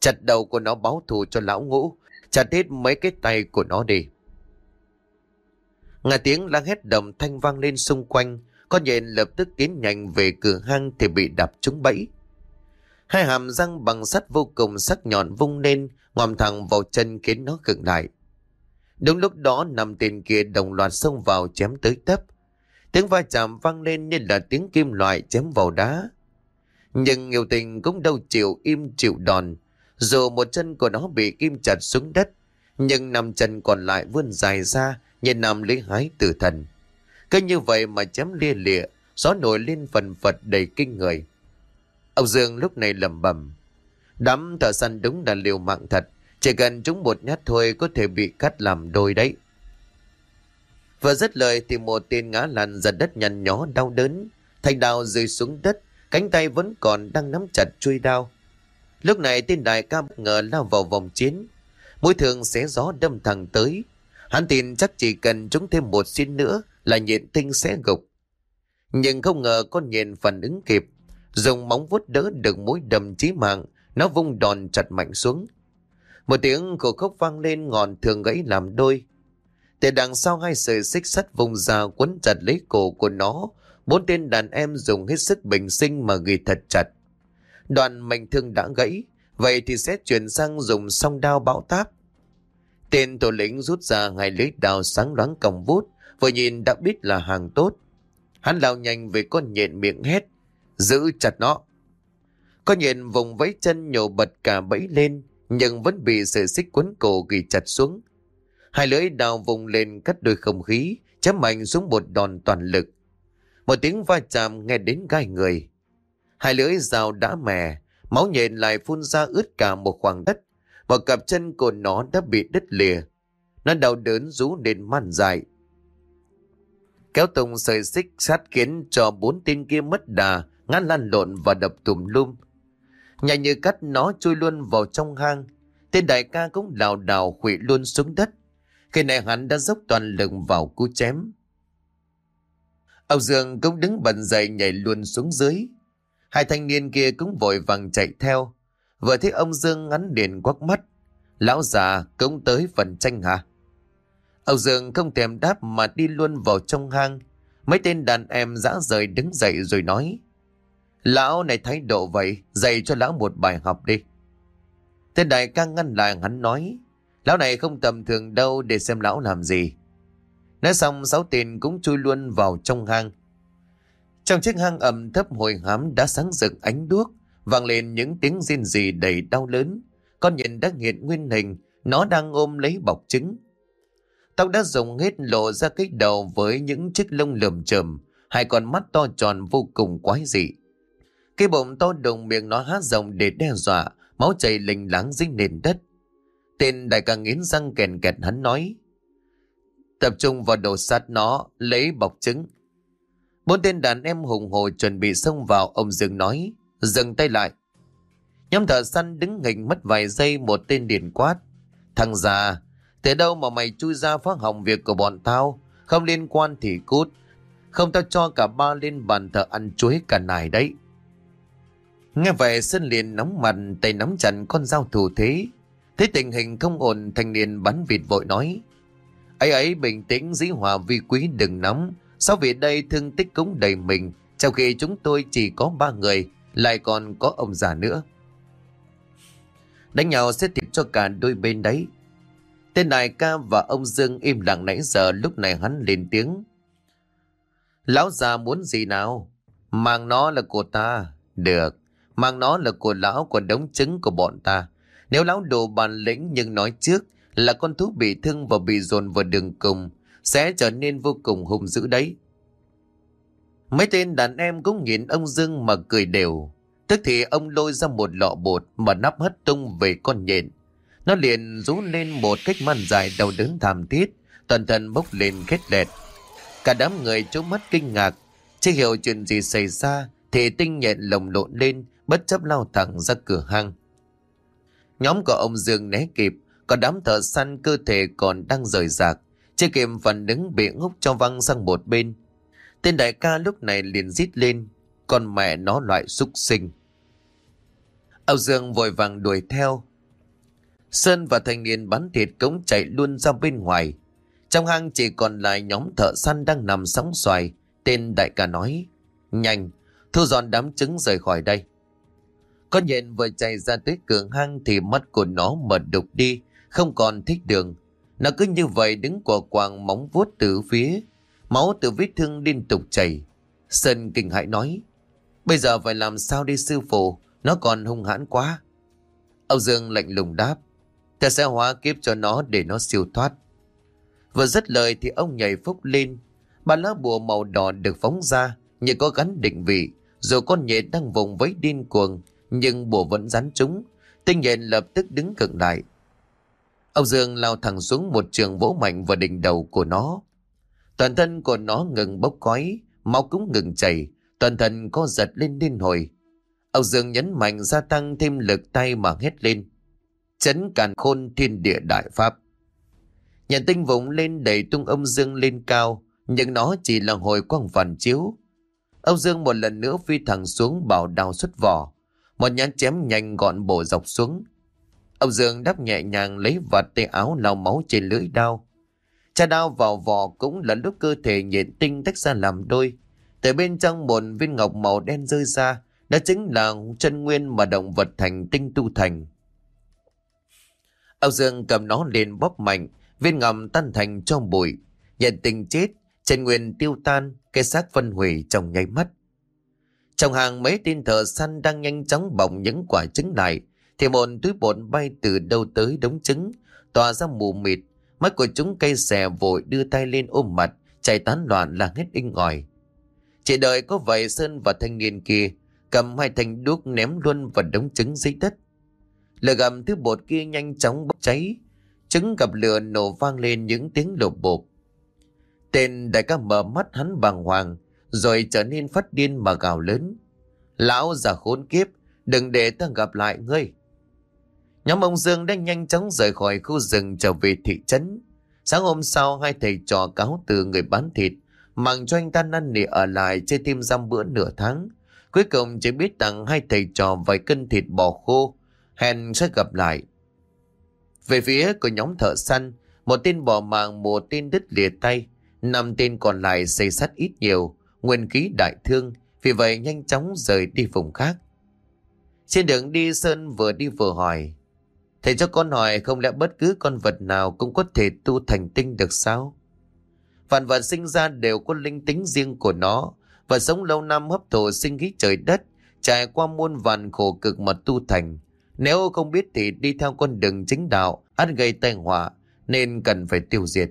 Speaker 1: Chặt đầu của nó báo thù cho lão ngũ. Chặt hết mấy cái tay của nó đi. Ngà tiếng la hét đồng thanh vang lên xung quanh. Con nhện lập tức tiến nhanh về cửa hang thì bị đập trúng bẫy. Hai hàm răng bằng sắt vô cùng sắc nhọn vung lên, ngòm thẳng vào chân khiến nó khựng lại. Đúng lúc đó năm tên kia đồng loạt xông vào chém tới tấp. Tiếng va chạm vang lên như là tiếng kim loại chém vào đá. Nhưng nhiều tình cũng đâu chịu im chịu đòn. Dù một chân của nó bị kim chặt xuống đất, nhưng năm chân còn lại vươn dài ra như nằm lấy hái tử thần. Cứ như vậy mà chém lia lịa, gió nổi lên phần phật đầy kinh người. Ông Dương lúc này lầm bầm. Đám thợ săn đúng là liều mạng thật, chỉ cần chúng một nhát thôi có thể bị cắt làm đôi đấy. Vừa dứt lời thì một tên ngã lăn giật đất nhăn nhó đau đớn. Thanh đao rơi xuống đất, cánh tay vẫn còn đang nắm chặt chui đao. Lúc này tên đại ca bất ngờ lao vào vòng chiến. Mũi thường xé gió đâm thẳng tới. Hắn tin chắc chỉ cần chúng thêm một xin nữa là nhện tinh sẽ gục. Nhưng không ngờ con nhện phản ứng kịp. Dùng móng vuốt đỡ được mũi đầm chí mạng, nó vung đòn chặt mạnh xuống. Một tiếng cổ khốc vang lên ngọn thường gãy làm đôi. Từ đằng sau hai sợi xích sắt vùng ra quấn chặt lấy cổ của nó, bốn tên đàn em dùng hết sức bình sinh mà ghi thật chặt. đoàn mệnh thương đã gãy, vậy thì sẽ chuyển sang dùng song đao bão táp. Tên thủ lĩnh rút ra hai lưỡi đao sáng loáng còng vút, vừa nhìn đã biết là hàng tốt. Hắn lao nhanh về con nhện miệng hét, giữ chặt nó. Con nhện vùng vẫy chân nhổ bật cả bẫy lên, nhưng vẫn bị sợi xích quấn cổ ghi chặt xuống. Hai lưỡi đào vùng lên cắt đôi không khí, chém mạnh xuống một đòn toàn lực. Một tiếng va chạm nghe đến gai người. Hai lưỡi dao đã mè, máu nhện lại phun ra ướt cả một khoảng đất. Và cặp chân của nó đã bị đứt lìa. Nó đau đớn rú lên man dại. Kéo tung sợi xích sát khiến cho bốn tên kia mất đà, ngã lăn lộn và đập tùm lum. Nhà như cắt, nó chui luôn vào trong hang. Tên đại ca cũng lảo đảo khủy luôn xuống đất. Khi này hắn đã dốc toàn lực vào cú chém. Âu Dương cũng đứng bật dậy nhảy luôn xuống dưới. Hai thanh niên kia cũng vội vàng chạy theo. Vừa thấy ông Dương ngắn liền quắc mắt. Lão già cũng tới phần tranh hả? Âu Dương không thèm đáp mà đi luôn vào trong hang. Mấy tên đàn em dã rời đứng dậy rồi nói. Lão này thái độ vậy, dạy cho lão một bài học đi. Tên đại ca ngăn lại hắn nói. Lão này không tầm thường đâu để xem lão làm gì. Nói xong sáu tên cũng chui luôn vào trong hang. Trong chiếc hang ẩm thấp hồi hám đã sáng rực ánh đuốc, vang lên những tiếng rên rỉ đầy đau lớn. Con nhìn đã hiện nguyên hình, nó đang ôm lấy bọc trứng. Tao đã dùng hết lộ ra cái đầu với những chiếc lông lườm chởm, hai con mắt to tròn vô cùng quái dị. Cái bụng to đùng miệng nó há rồng để đe dọa, máu chảy lình láng dưới nền đất. Tên đại ca nghiến răng kèn kẹt hắn nói. Tập trung vào đồ sát nó, lấy bọc trứng. Bốn tên đàn em hùng hồ chuẩn bị xông vào, ông Dương nói. Dừng tay lại. Nhóm thợ săn đứng nghịch mất vài giây một tên điền quát. Thằng già, từ đâu mà mày chui ra phá hỏng việc của bọn tao? Không liên quan thì cút. Không tao cho cả ba lên bàn thờ ăn chuối cả nải đấy. Nghe vậy, Sơn liền nóng mặt, tay nắm chặt con dao thủ thế. Thấy tình hình không ổn, thanh niên bắn vịt vội nói. ấy ấy, bình tĩnh, dĩ hòa vi quý, đừng nóng. Sao vì đây thương tích cũng đầy mình, trong khi chúng tôi chỉ có ba người, lại còn có ông già nữa. Đánh nhau sẽ thiệt cho cả đôi bên đấy. Tên đại ca và ông Dương im lặng nãy giờ, lúc này hắn lên tiếng. Lão già muốn gì nào? Mang nó là của ta. Được. Mang nó là của lão còn đống trứng của bọn ta. Nếu lão đồ bản lĩnh nhưng nói trước là con thú bị thương và bị dồn vào đường cùng sẽ trở nên vô cùng hung dữ đấy. Mấy tên đàn em cũng nhìn ông Dương mà cười đều. Tức thì ông lôi ra một lọ bột mà nắp hất tung về con nhện. Nó liền rú lên một cách man dài đầu đớn thảm thiết, toàn thân bốc lên khét lẹt. Cả đám người trố mắt kinh ngạc, chưa hiểu chuyện gì xảy ra thì tinh nhện lồng lộn lên, bất chấp lao thẳng ra cửa hang. Nhóm của ông Dương né kịp, còn đám thợ săn cơ thể còn đang rời rạc. Chưa kịp phần đứng bị ngốc cho văng sang một bên. Tên đại ca lúc này liền rít lên, con mẹ nó loại súc sinh. Ông Dương vội vàng đuổi theo. Sơn và thanh niên bắn thịt cống chạy luôn ra bên ngoài. Trong hang chỉ còn lại nhóm thợ săn đang nằm sóng xoài. Tên đại ca nói, nhanh, thu dọn đám trứng rời khỏi đây. Con nhện vừa chạy ra tới cửa hang thì mắt của nó mở đục đi, không còn thích đường. Nó cứ như vậy đứng quả quàng móng vuốt từ phía, máu từ vết thương liên tục chảy. Sơn kinh hãi nói, bây giờ phải làm sao đi sư phụ, nó còn hung hãn quá. Âu Dương lạnh lùng đáp, ta sẽ hóa kiếp cho nó để nó siêu thoát. Vừa dứt lời thì ông nhảy phúc lên, ba lá bùa màu đỏ được phóng ra, như có gắn định vị, rồi con nhện đang vùng với điên cuồng, nhưng bùa vẫn rắn trúng. Tinh nhện lập tức đứng cận lại. Ông Dương lao thẳng xuống một trường vỗ mạnh vào đỉnh đầu của nó. Toàn thân của nó ngừng bốc khói, máu cũng ngừng chảy, toàn thân co giật lên liên hồi. Ông Dương nhấn mạnh gia tăng thêm lực tay mà hét lên. Chấn càn khôn thiên địa đại pháp. Nhận tinh vùng lên đẩy tung ông Dương lên cao, nhưng nó chỉ là hồi quang phản chiếu. Ông Dương một lần nữa phi thẳng xuống bảo đào xuất vỏ. Một nhát chém nhanh gọn bổ dọc xuống. Ông Dương đắp nhẹ nhàng lấy vạt tay áo lau máu trên lưỡi đao. Cha đao vào vỏ cũng là lúc cơ thể nhện tinh tách ra làm đôi. Từ bên trong một viên ngọc màu đen rơi ra, đó chính là chân nguyên mà động vật thành tinh tu thành. Ông Dương cầm nó lên bóp mạnh, viên ngầm tan thành trong bụi. Nhận tình chết, chân nguyên tiêu tan, cái xác phân hủy trong nháy mắt. Trong hàng mấy tên thợ săn đang nhanh chóng bỏng những quả trứng lại, thì một túi bột bay từ đâu tới đống trứng, tỏa ra mù mịt. Mắt của chúng cây xè vội đưa tay lên ôm mặt, chạy tán loạn là hết inh ngòi Chỉ đợi có vậy Sơn và thanh niên kia cầm hai thanh đuốc ném luôn vào đống trứng dưới đất. Lửa gầm thứ bột kia nhanh chóng bốc cháy, trứng gặp lửa nổ vang lên những tiếng lột bột. Tên đại ca mở mắt hắn bàng hoàng, rồi trở nên phát điên mà gào lớn. Lão già khốn kiếp, đừng để ta gặp lại ngươi. Nhóm ông Dương đã nhanh chóng rời khỏi khu rừng trở về thị trấn. Sáng hôm sau, hai thầy trò cáo từ người bán thịt, mang cho anh ta năn nỉ ở lại chơi thêm giam bữa nửa tháng. Cuối cùng chỉ biết tặng hai thầy trò vài cân thịt bò khô, hẹn sẽ gặp lại. Về phía của nhóm thợ săn, một tên bỏ mạng, một tên đứt lìa tay, năm tên còn lại xây sắt ít nhiều, nguyên khí đại thương, vì vậy nhanh chóng rời đi vùng khác. Trên đường đi Sơn vừa đi vừa hỏi, Thầy cho con hỏi không lẽ bất cứ con vật nào cũng có thể tu thành tinh được sao? Vạn vật sinh ra đều có linh tính riêng của nó và sống lâu năm hấp thụ sinh khí trời đất, trải qua muôn vàn khổ cực mà tu thành. Nếu không biết thì đi theo con đường chính đạo, ăn gây tai họa, nên cần phải tiêu diệt.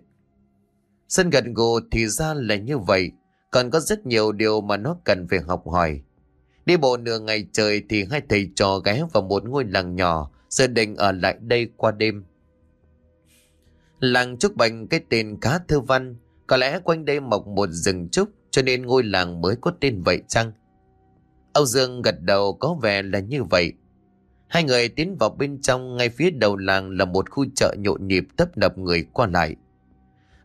Speaker 1: Sân gần gù thì ra là như vậy, còn có rất nhiều điều mà nó cần phải học hỏi. Đi bộ nửa ngày trời thì hai thầy trò ghé vào một ngôi làng nhỏ, dự định ở lại đây qua đêm. Làng Trúc Bành cái tên khá thư văn, có lẽ quanh đây mọc một rừng trúc cho nên ngôi làng mới có tên vậy chăng? Âu Dương gật đầu có vẻ là như vậy. Hai người tiến vào bên trong ngay phía đầu làng là một khu chợ nhộn nhịp tấp nập người qua lại.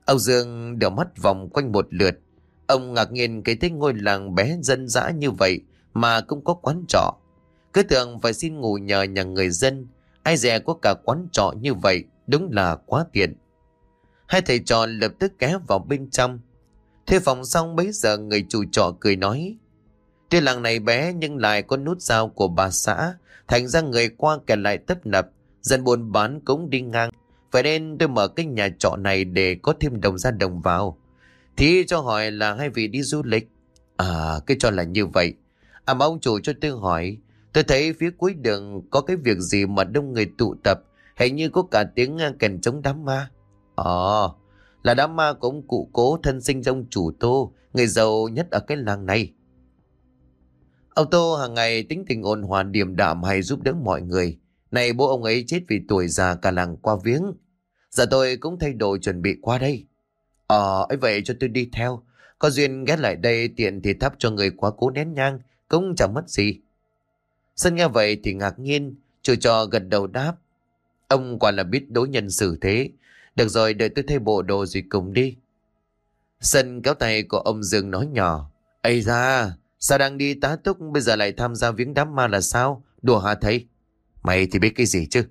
Speaker 1: Âu Dương đeo mắt vòng quanh một lượt. Ông ngạc nhiên cái thấy ngôi làng bé dân dã như vậy mà cũng có quán trọ. Cứ tưởng phải xin ngủ nhờ nhà người dân, ai dè có cả quán trọ như vậy, đúng là quá tiện. Hai thầy trò lập tức ghé vào bên trong. Thuê phòng xong bấy giờ người chủ trọ cười nói. Tuy làng này bé nhưng lại có nút giao của bà xã, thành ra người qua kẻ lại tấp nập, dân buôn bán cũng đi ngang. Vậy nên tôi mở cái nhà trọ này để có thêm đồng ra đồng vào. Thì cho hỏi là hai vị đi du lịch. À, cái cho là như vậy. À mà ông chủ cho tôi hỏi, tôi thấy phía cuối đường có cái việc gì mà đông người tụ tập, hình như có cả tiếng kèn chống đám ma. Ờ, là đám ma của ông cụ cố thân sinh trong chủ tô, người giàu nhất ở cái làng này. Ông Tô hàng ngày tính tình ôn hòa điềm đạm hay giúp đỡ mọi người. Này bố ông ấy chết vì tuổi già cả làng qua viếng. Giờ tôi cũng thay đổi chuẩn bị qua đây. Ờ, ấy vậy cho tôi đi theo. Có duyên ghé lại đây tiện thì thắp cho người quá cố nén nhang, cũng chẳng mất gì. Sân nghe vậy thì ngạc nhiên, chủ trò gật đầu đáp. Ông quả là biết đối nhân xử thế. Được rồi, đợi tôi thay bộ đồ rồi cùng đi. Sân kéo tay của ông Dương nói nhỏ. Ây ra, sao đang đi tá túc bây giờ lại tham gia viếng đám ma là sao? Đùa hả thầy? Mày thì biết cái gì chứ?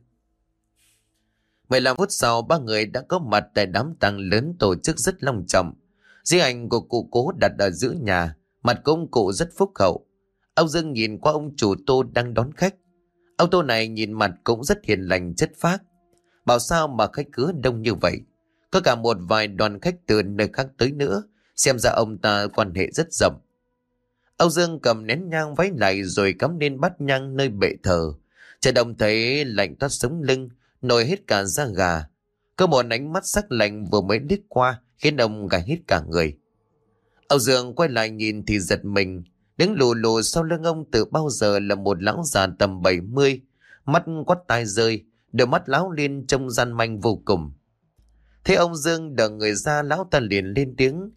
Speaker 1: 15 phút sau, ba người đã có mặt tại đám tang lớn tổ chức rất long trọng. Di ảnh của cụ cố đặt ở giữa nhà, mặt của ông cụ rất phúc hậu. Ông Dương nhìn qua ông chủ tô đang đón khách. Ông tô này nhìn mặt cũng rất hiền lành chất phác. Bảo sao mà khách cứ đông như vậy. Có cả một vài đoàn khách từ nơi khác tới nữa, xem ra ông ta quan hệ rất rộng. Âu Dương cầm nén nhang váy lại rồi cắm lên bát nhang nơi bệ thờ. Trời đông thấy lạnh toát sống lưng, nổi hết cả da gà. Cơ một ánh mắt sắc lạnh vừa mới lít qua, khiến ông gà hít cả người. ông Dương quay lại nhìn thì giật mình, đứng lù lù sau lưng ông từ bao giờ là một lão già tầm 70, mắt quắt tai rơi, đôi mắt láo lên trông gian manh vô cùng. Thế ông Dương đợi người ra lão ta liền lên tiếng.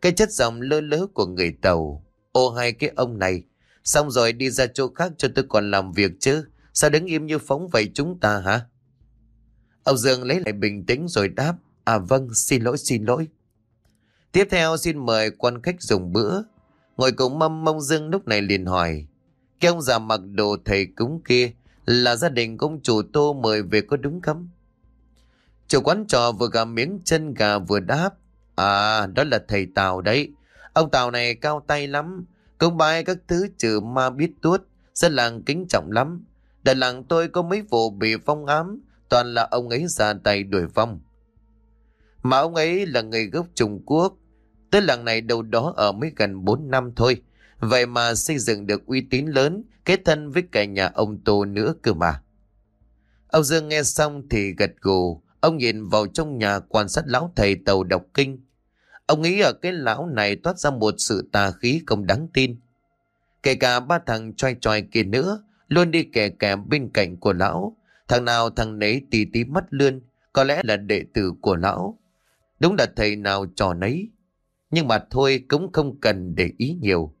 Speaker 1: Cái chất giọng lơ lớ của người tàu. Ô hai cái ông này, xong rồi đi ra chỗ khác cho tôi còn làm việc chứ. Sao đứng im như phóng vậy chúng ta hả? Ông Dương lấy lại bình tĩnh rồi đáp. À vâng, xin lỗi, xin lỗi. Tiếp theo xin mời quan khách dùng bữa. Ngồi cùng mâm mông Dương lúc này liền hỏi. Cái ông già mặc đồ thầy cúng kia là gia đình công chủ tô mời về có đúng không? Chủ quán trò vừa gà miếng chân gà vừa đáp. À, đó là thầy Tào đấy. Ông Tào này cao tay lắm. Công bài các thứ trừ ma biết tuốt. Dân làng kính trọng lắm. Đại làng tôi có mấy vụ bị phong ám. Toàn là ông ấy ra tay đuổi vong. Mà ông ấy là người gốc Trung Quốc. Tới làng này đâu đó ở mới gần 4 năm thôi. Vậy mà xây dựng được uy tín lớn, kết thân với cả nhà ông Tô nữa cơ mà. Âu Dương nghe xong thì gật gù, ông nhìn vào trong nhà quan sát lão thầy tàu đọc kinh. Ông nghĩ ở cái lão này toát ra một sự tà khí không đáng tin. Kể cả ba thằng choi choi kia nữa, luôn đi kè kè bên cạnh của lão. Thằng nào thằng nấy tì tí mắt lươn, có lẽ là đệ tử của lão. Đúng là thầy nào trò nấy. Nhưng mà thôi cũng không cần để ý nhiều.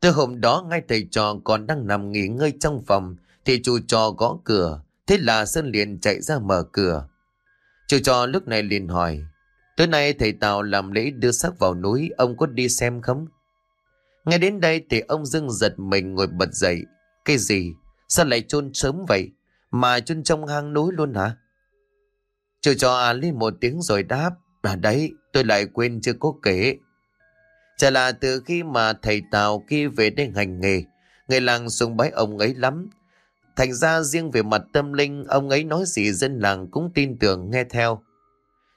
Speaker 1: Từ hôm đó ngay thầy trò còn đang nằm nghỉ ngơi trong phòng thì chủ trò gõ cửa. Thế là Sơn liền chạy ra mở cửa. Chủ trò lúc này liền hỏi Tối nay thầy Tào làm lễ đưa xác vào núi Ông có đi xem không? Ngay đến đây thì ông dương giật mình ngồi bật dậy Cái gì? Sao lại chôn sớm vậy? Mà chôn trong hang núi luôn hả? chờ cho à lên một tiếng rồi đáp À đấy tôi lại quên chưa có kể Chả là từ khi mà thầy Tào kia về đây hành nghề, người làng sùng bái ông ấy lắm. Thành ra riêng về mặt tâm linh, ông ấy nói gì dân làng cũng tin tưởng nghe theo.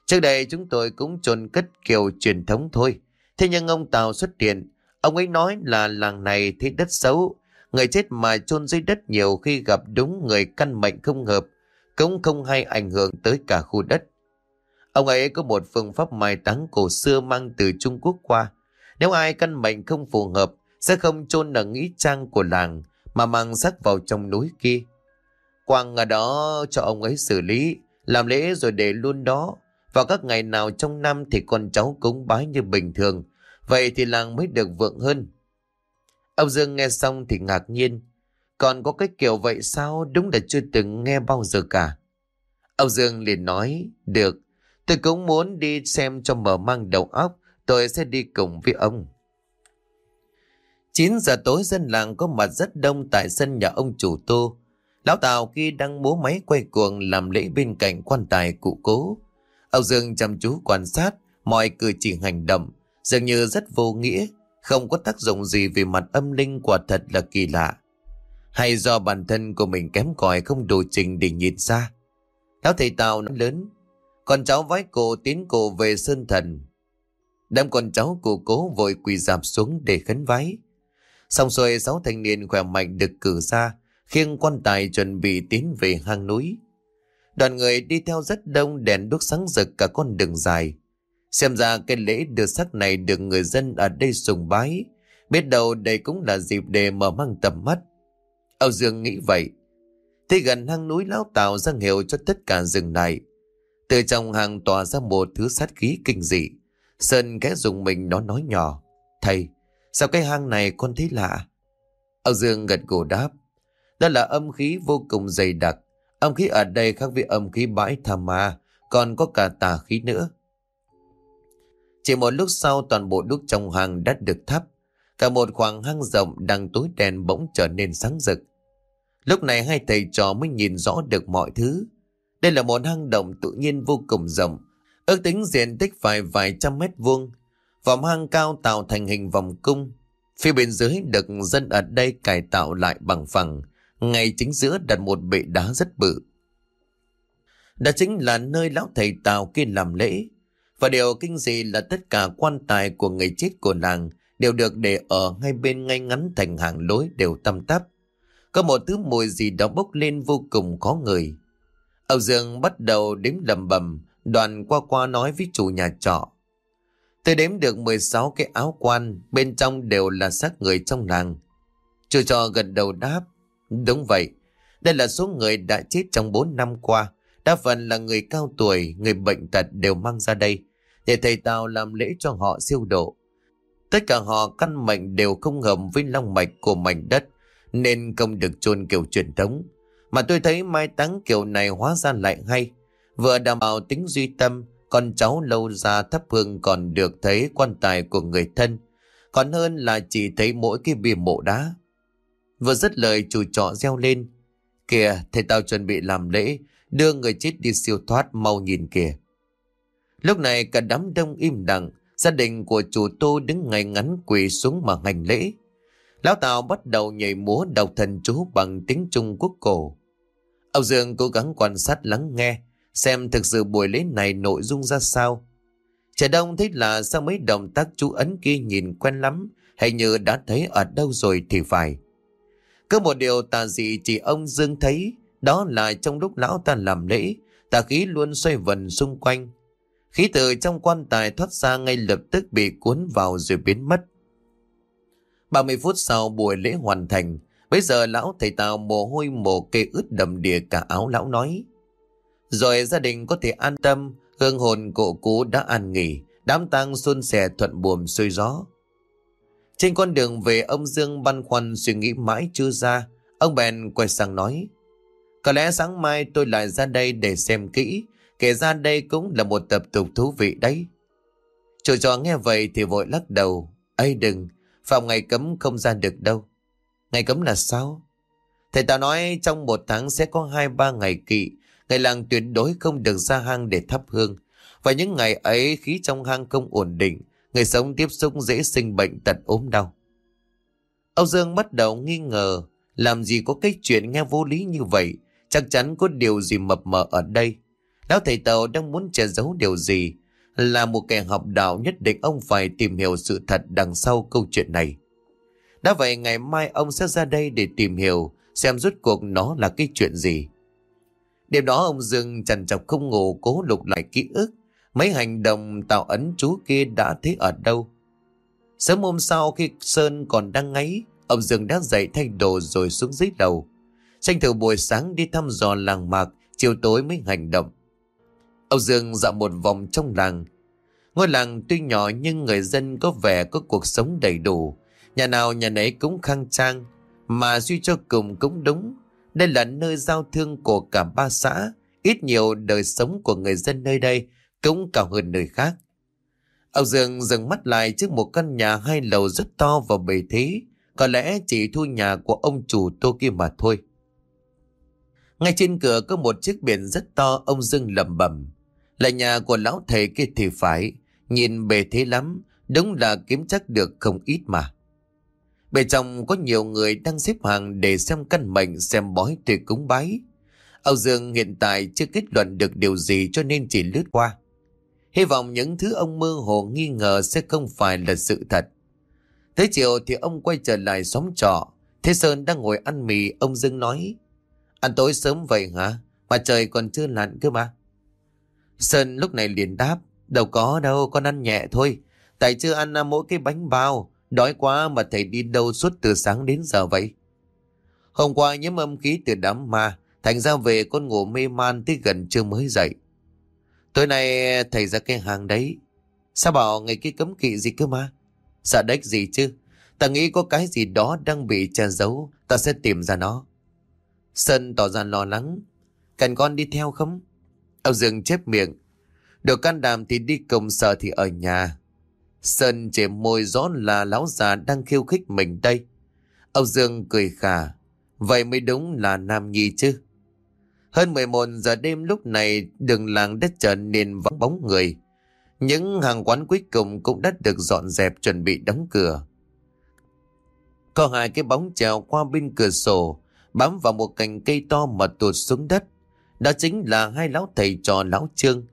Speaker 1: Trước đây chúng tôi cũng chôn cất kiểu truyền thống thôi. Thế nhưng ông Tào xuất hiện, ông ấy nói là làng này thấy đất xấu, người chết mà chôn dưới đất nhiều khi gặp đúng người căn mệnh không hợp, cũng không hay ảnh hưởng tới cả khu đất. Ông ấy có một phương pháp mai táng cổ xưa mang từ Trung Quốc qua. Nếu ai căn mệnh không phù hợp, sẽ không chôn ở nghĩa trang của làng, mà mang xác vào trong núi kia. Quang ở đó cho ông ấy xử lý, làm lễ rồi để luôn đó. Vào các ngày nào trong năm thì con cháu cúng bái như bình thường, vậy thì làng mới được vượng hơn. Ông Dương nghe xong thì ngạc nhiên, còn có cái kiểu vậy sao đúng là chưa từng nghe bao giờ cả. Ông Dương liền nói, được, tôi cũng muốn đi xem cho mở mang đầu óc, tôi sẽ đi cùng với ông. 9 giờ tối dân làng có mặt rất đông tại sân nhà ông chủ tô. Lão Tào khi đang múa máy quay cuồng làm lễ bên cạnh quan tài cụ cố. Ông Dương chăm chú quan sát mọi cử chỉ hành động, dường như rất vô nghĩa, không có tác dụng gì về mặt âm linh quả thật là kỳ lạ. Hay do bản thân của mình kém cỏi không đủ trình để nhìn ra. Lão thầy Tào nói lớn, con cháu vái cổ tiến cổ về sơn thần. Đám con cháu của cố vội quỳ dạp xuống để khấn vái. Xong rồi sáu thanh niên khỏe mạnh được cử ra, khiêng quan tài chuẩn bị tiến về hang núi. Đoàn người đi theo rất đông đèn đuốc sáng rực cả con đường dài. Xem ra cái lễ đưa sắc này được người dân ở đây sùng bái. Biết đâu đây cũng là dịp để mở mang tầm mắt. Âu Dương nghĩ vậy. Tới gần hang núi lão tạo ra hiệu cho tất cả dừng lại. Từ trong hàng tỏa ra một thứ sát khí kinh dị. Sơn khẽ dùng mình nó nói nhỏ. Thầy, sao cái hang này con thấy lạ? Âu Dương gật gù đáp. Đó là âm khí vô cùng dày đặc. Âm khí ở đây khác với âm khí bãi tha ma, còn có cả tà khí nữa. Chỉ một lúc sau, toàn bộ đúc trong hang đã được thắp. Cả một khoảng hang rộng đang tối đen bỗng trở nên sáng rực. Lúc này hai thầy trò mới nhìn rõ được mọi thứ. Đây là một hang động tự nhiên vô cùng rộng. Ước tính diện tích phải vài trăm mét vuông. Vòng hang cao tạo thành hình vòng cung. Phía bên dưới được dân ở đây cải tạo lại bằng phẳng. Ngay chính giữa đặt một bệ đá rất bự. Đó chính là nơi lão thầy Tào kia làm lễ. Và điều kinh dị là tất cả quan tài của người chết của làng đều được để ở ngay bên ngay ngắn thành hàng lối đều tăm tắp. Có một thứ mùi gì đó bốc lên vô cùng khó người. Âu Dương bắt đầu đếm lầm bầm, đoàn qua qua nói với chủ nhà trọ. Tôi đếm được 16 cái áo quan, bên trong đều là xác người trong làng. Chủ trọ gần đầu đáp, đúng vậy, đây là số người đã chết trong 4 năm qua. Đa phần là người cao tuổi, người bệnh tật đều mang ra đây, để thầy Tào làm lễ cho họ siêu độ. Tất cả họ căn mệnh đều không hợp với long mạch của mảnh đất, nên không được chôn kiểu truyền thống. Mà tôi thấy mai táng kiểu này hóa ra lại hay. Vừa đảm bảo tính duy tâm, con cháu lâu ra thắp hương còn được thấy quan tài của người thân. Còn hơn là chỉ thấy mỗi cái bia mộ đá. Vừa dứt lời chủ trọ reo lên. Kìa, thầy tao chuẩn bị làm lễ, đưa người chết đi siêu thoát mau nhìn kìa. Lúc này cả đám đông im lặng, gia đình của chủ tô đứng ngay ngắn quỳ xuống mà hành lễ. Lão Tào bắt đầu nhảy múa đọc thần chú bằng tiếng Trung Quốc cổ. Âu Dương cố gắng quan sát lắng nghe, xem thực sự buổi lễ này nội dung ra sao. Trẻ đông thấy là sao mấy động tác chú ấn kia nhìn quen lắm, hay như đã thấy ở đâu rồi thì phải. Có một điều tà dị chỉ ông Dương thấy, đó là trong lúc lão ta làm lễ, tà khí luôn xoay vần xung quanh. Khí từ trong quan tài thoát ra ngay lập tức bị cuốn vào rồi biến mất. 30 phút sau buổi lễ hoàn thành, bây giờ lão thầy Tào mồ hôi mồ kê ướt đầm đìa cả áo lão nói. Rồi gia đình có thể an tâm, hương hồn cổ cũ đã an nghỉ, đám tang xuân sẻ thuận buồm xuôi gió. Trên con đường về ông Dương băn khoăn suy nghĩ mãi chưa ra, ông bèn quay sang nói. Có lẽ sáng mai tôi lại ra đây để xem kỹ, kể ra đây cũng là một tập tục thú vị đấy. Chủ trò nghe vậy thì vội lắc đầu. ấy đừng, phòng ngày cấm không ra được đâu. Ngày cấm là sao? Thầy ta nói trong một tháng sẽ có hai ba ngày kỵ, ngày làng tuyệt đối không được ra hang để thắp hương. Và những ngày ấy khí trong hang không ổn định, người sống tiếp xúc dễ sinh bệnh tật ốm đau. Âu Dương bắt đầu nghi ngờ, làm gì có cái chuyện nghe vô lý như vậy, chắc chắn có điều gì mập mờ ở đây. Lão thầy Tàu đang muốn che giấu điều gì? Là một kẻ học đạo nhất định ông phải tìm hiểu sự thật đằng sau câu chuyện này. Đã vậy ngày mai ông sẽ ra đây để tìm hiểu, Xem rốt cuộc nó là cái chuyện gì. Đêm đó ông Dương trần chọc không ngủ, cố lục lại ký ức. Mấy hành động tạo ấn chú kia đã thấy ở đâu? Sớm hôm sau khi Sơn còn đang ngáy, Ông Dương đã dậy thay đồ rồi xuống dưới đầu Tranh thủ buổi sáng đi thăm dò làng mạc, Chiều tối mới hành động. Âu Dương dạo một vòng trong làng. Ngôi làng tuy nhỏ nhưng người dân có vẻ có cuộc sống đầy đủ. Nhà nào nhà nấy cũng khang trang, Mà suy cho cùng cũng đúng. Đây là nơi giao thương của cả ba xã. Ít nhiều đời sống của người dân nơi đây Cũng cao hơn nơi khác. Âu Dương dừng mắt lại trước một căn nhà hai lầu rất to và bề thế Có lẽ chỉ thu nhà của ông chủ tô kia mà thôi. Ngay trên cửa có một chiếc biển rất to, ông Dương lẩm bẩm. Là nhà của lão thầy kia thì phải Nhìn bề thế lắm Đúng là kiếm chắc được không ít mà Bên trong có nhiều người đang xếp hàng để xem căn mệnh xem bói thì cúng bái. Âu Dương hiện tại chưa kết luận được điều gì cho nên chỉ lướt qua. Hy vọng những thứ ông mơ hồ nghi ngờ sẽ không phải là sự thật. Tới chiều thì ông quay trở lại xóm trọ. Thế Sơn đang ngồi ăn mì, ông Dương nói. Ăn tối sớm vậy hả? Mà trời còn chưa lặn cơ mà. Sơn lúc này liền đáp. Đâu có đâu, con ăn nhẹ thôi. Tại chưa ăn à, mỗi cái bánh bao. Đói quá mà thầy đi đâu suốt từ sáng đến giờ vậy? Hôm qua nhiễm âm khí từ đám ma. Thành ra về con ngủ mê man tới gần trưa mới dậy. Tối nay à, thầy ra cái hàng đấy. Sao bảo ngày kia cấm kỵ gì cơ mà? Sợ đếch gì chứ? Ta nghĩ có cái gì đó đang bị che giấu. Ta sẽ tìm ra nó. Sơn tỏ ra lo lắng. Cần con đi theo không? Âu Dương chép miệng. Được can đảm thì đi công sở thì ở nhà. Sơn chề môi rõ là lão già đang khiêu khích mình đây. Âu Dương cười khà. Vậy mới đúng là nam nhi chứ. Hơn 11 giờ đêm lúc này đường làng đất trở nên vắng bóng người. Những hàng quán cuối cùng cũng đã được dọn dẹp chuẩn bị đóng cửa. Có hai cái bóng trèo qua bên cửa sổ, bám vào một cành cây to mà tụt xuống đất. Đó chính là hai lão thầy trò lão trương.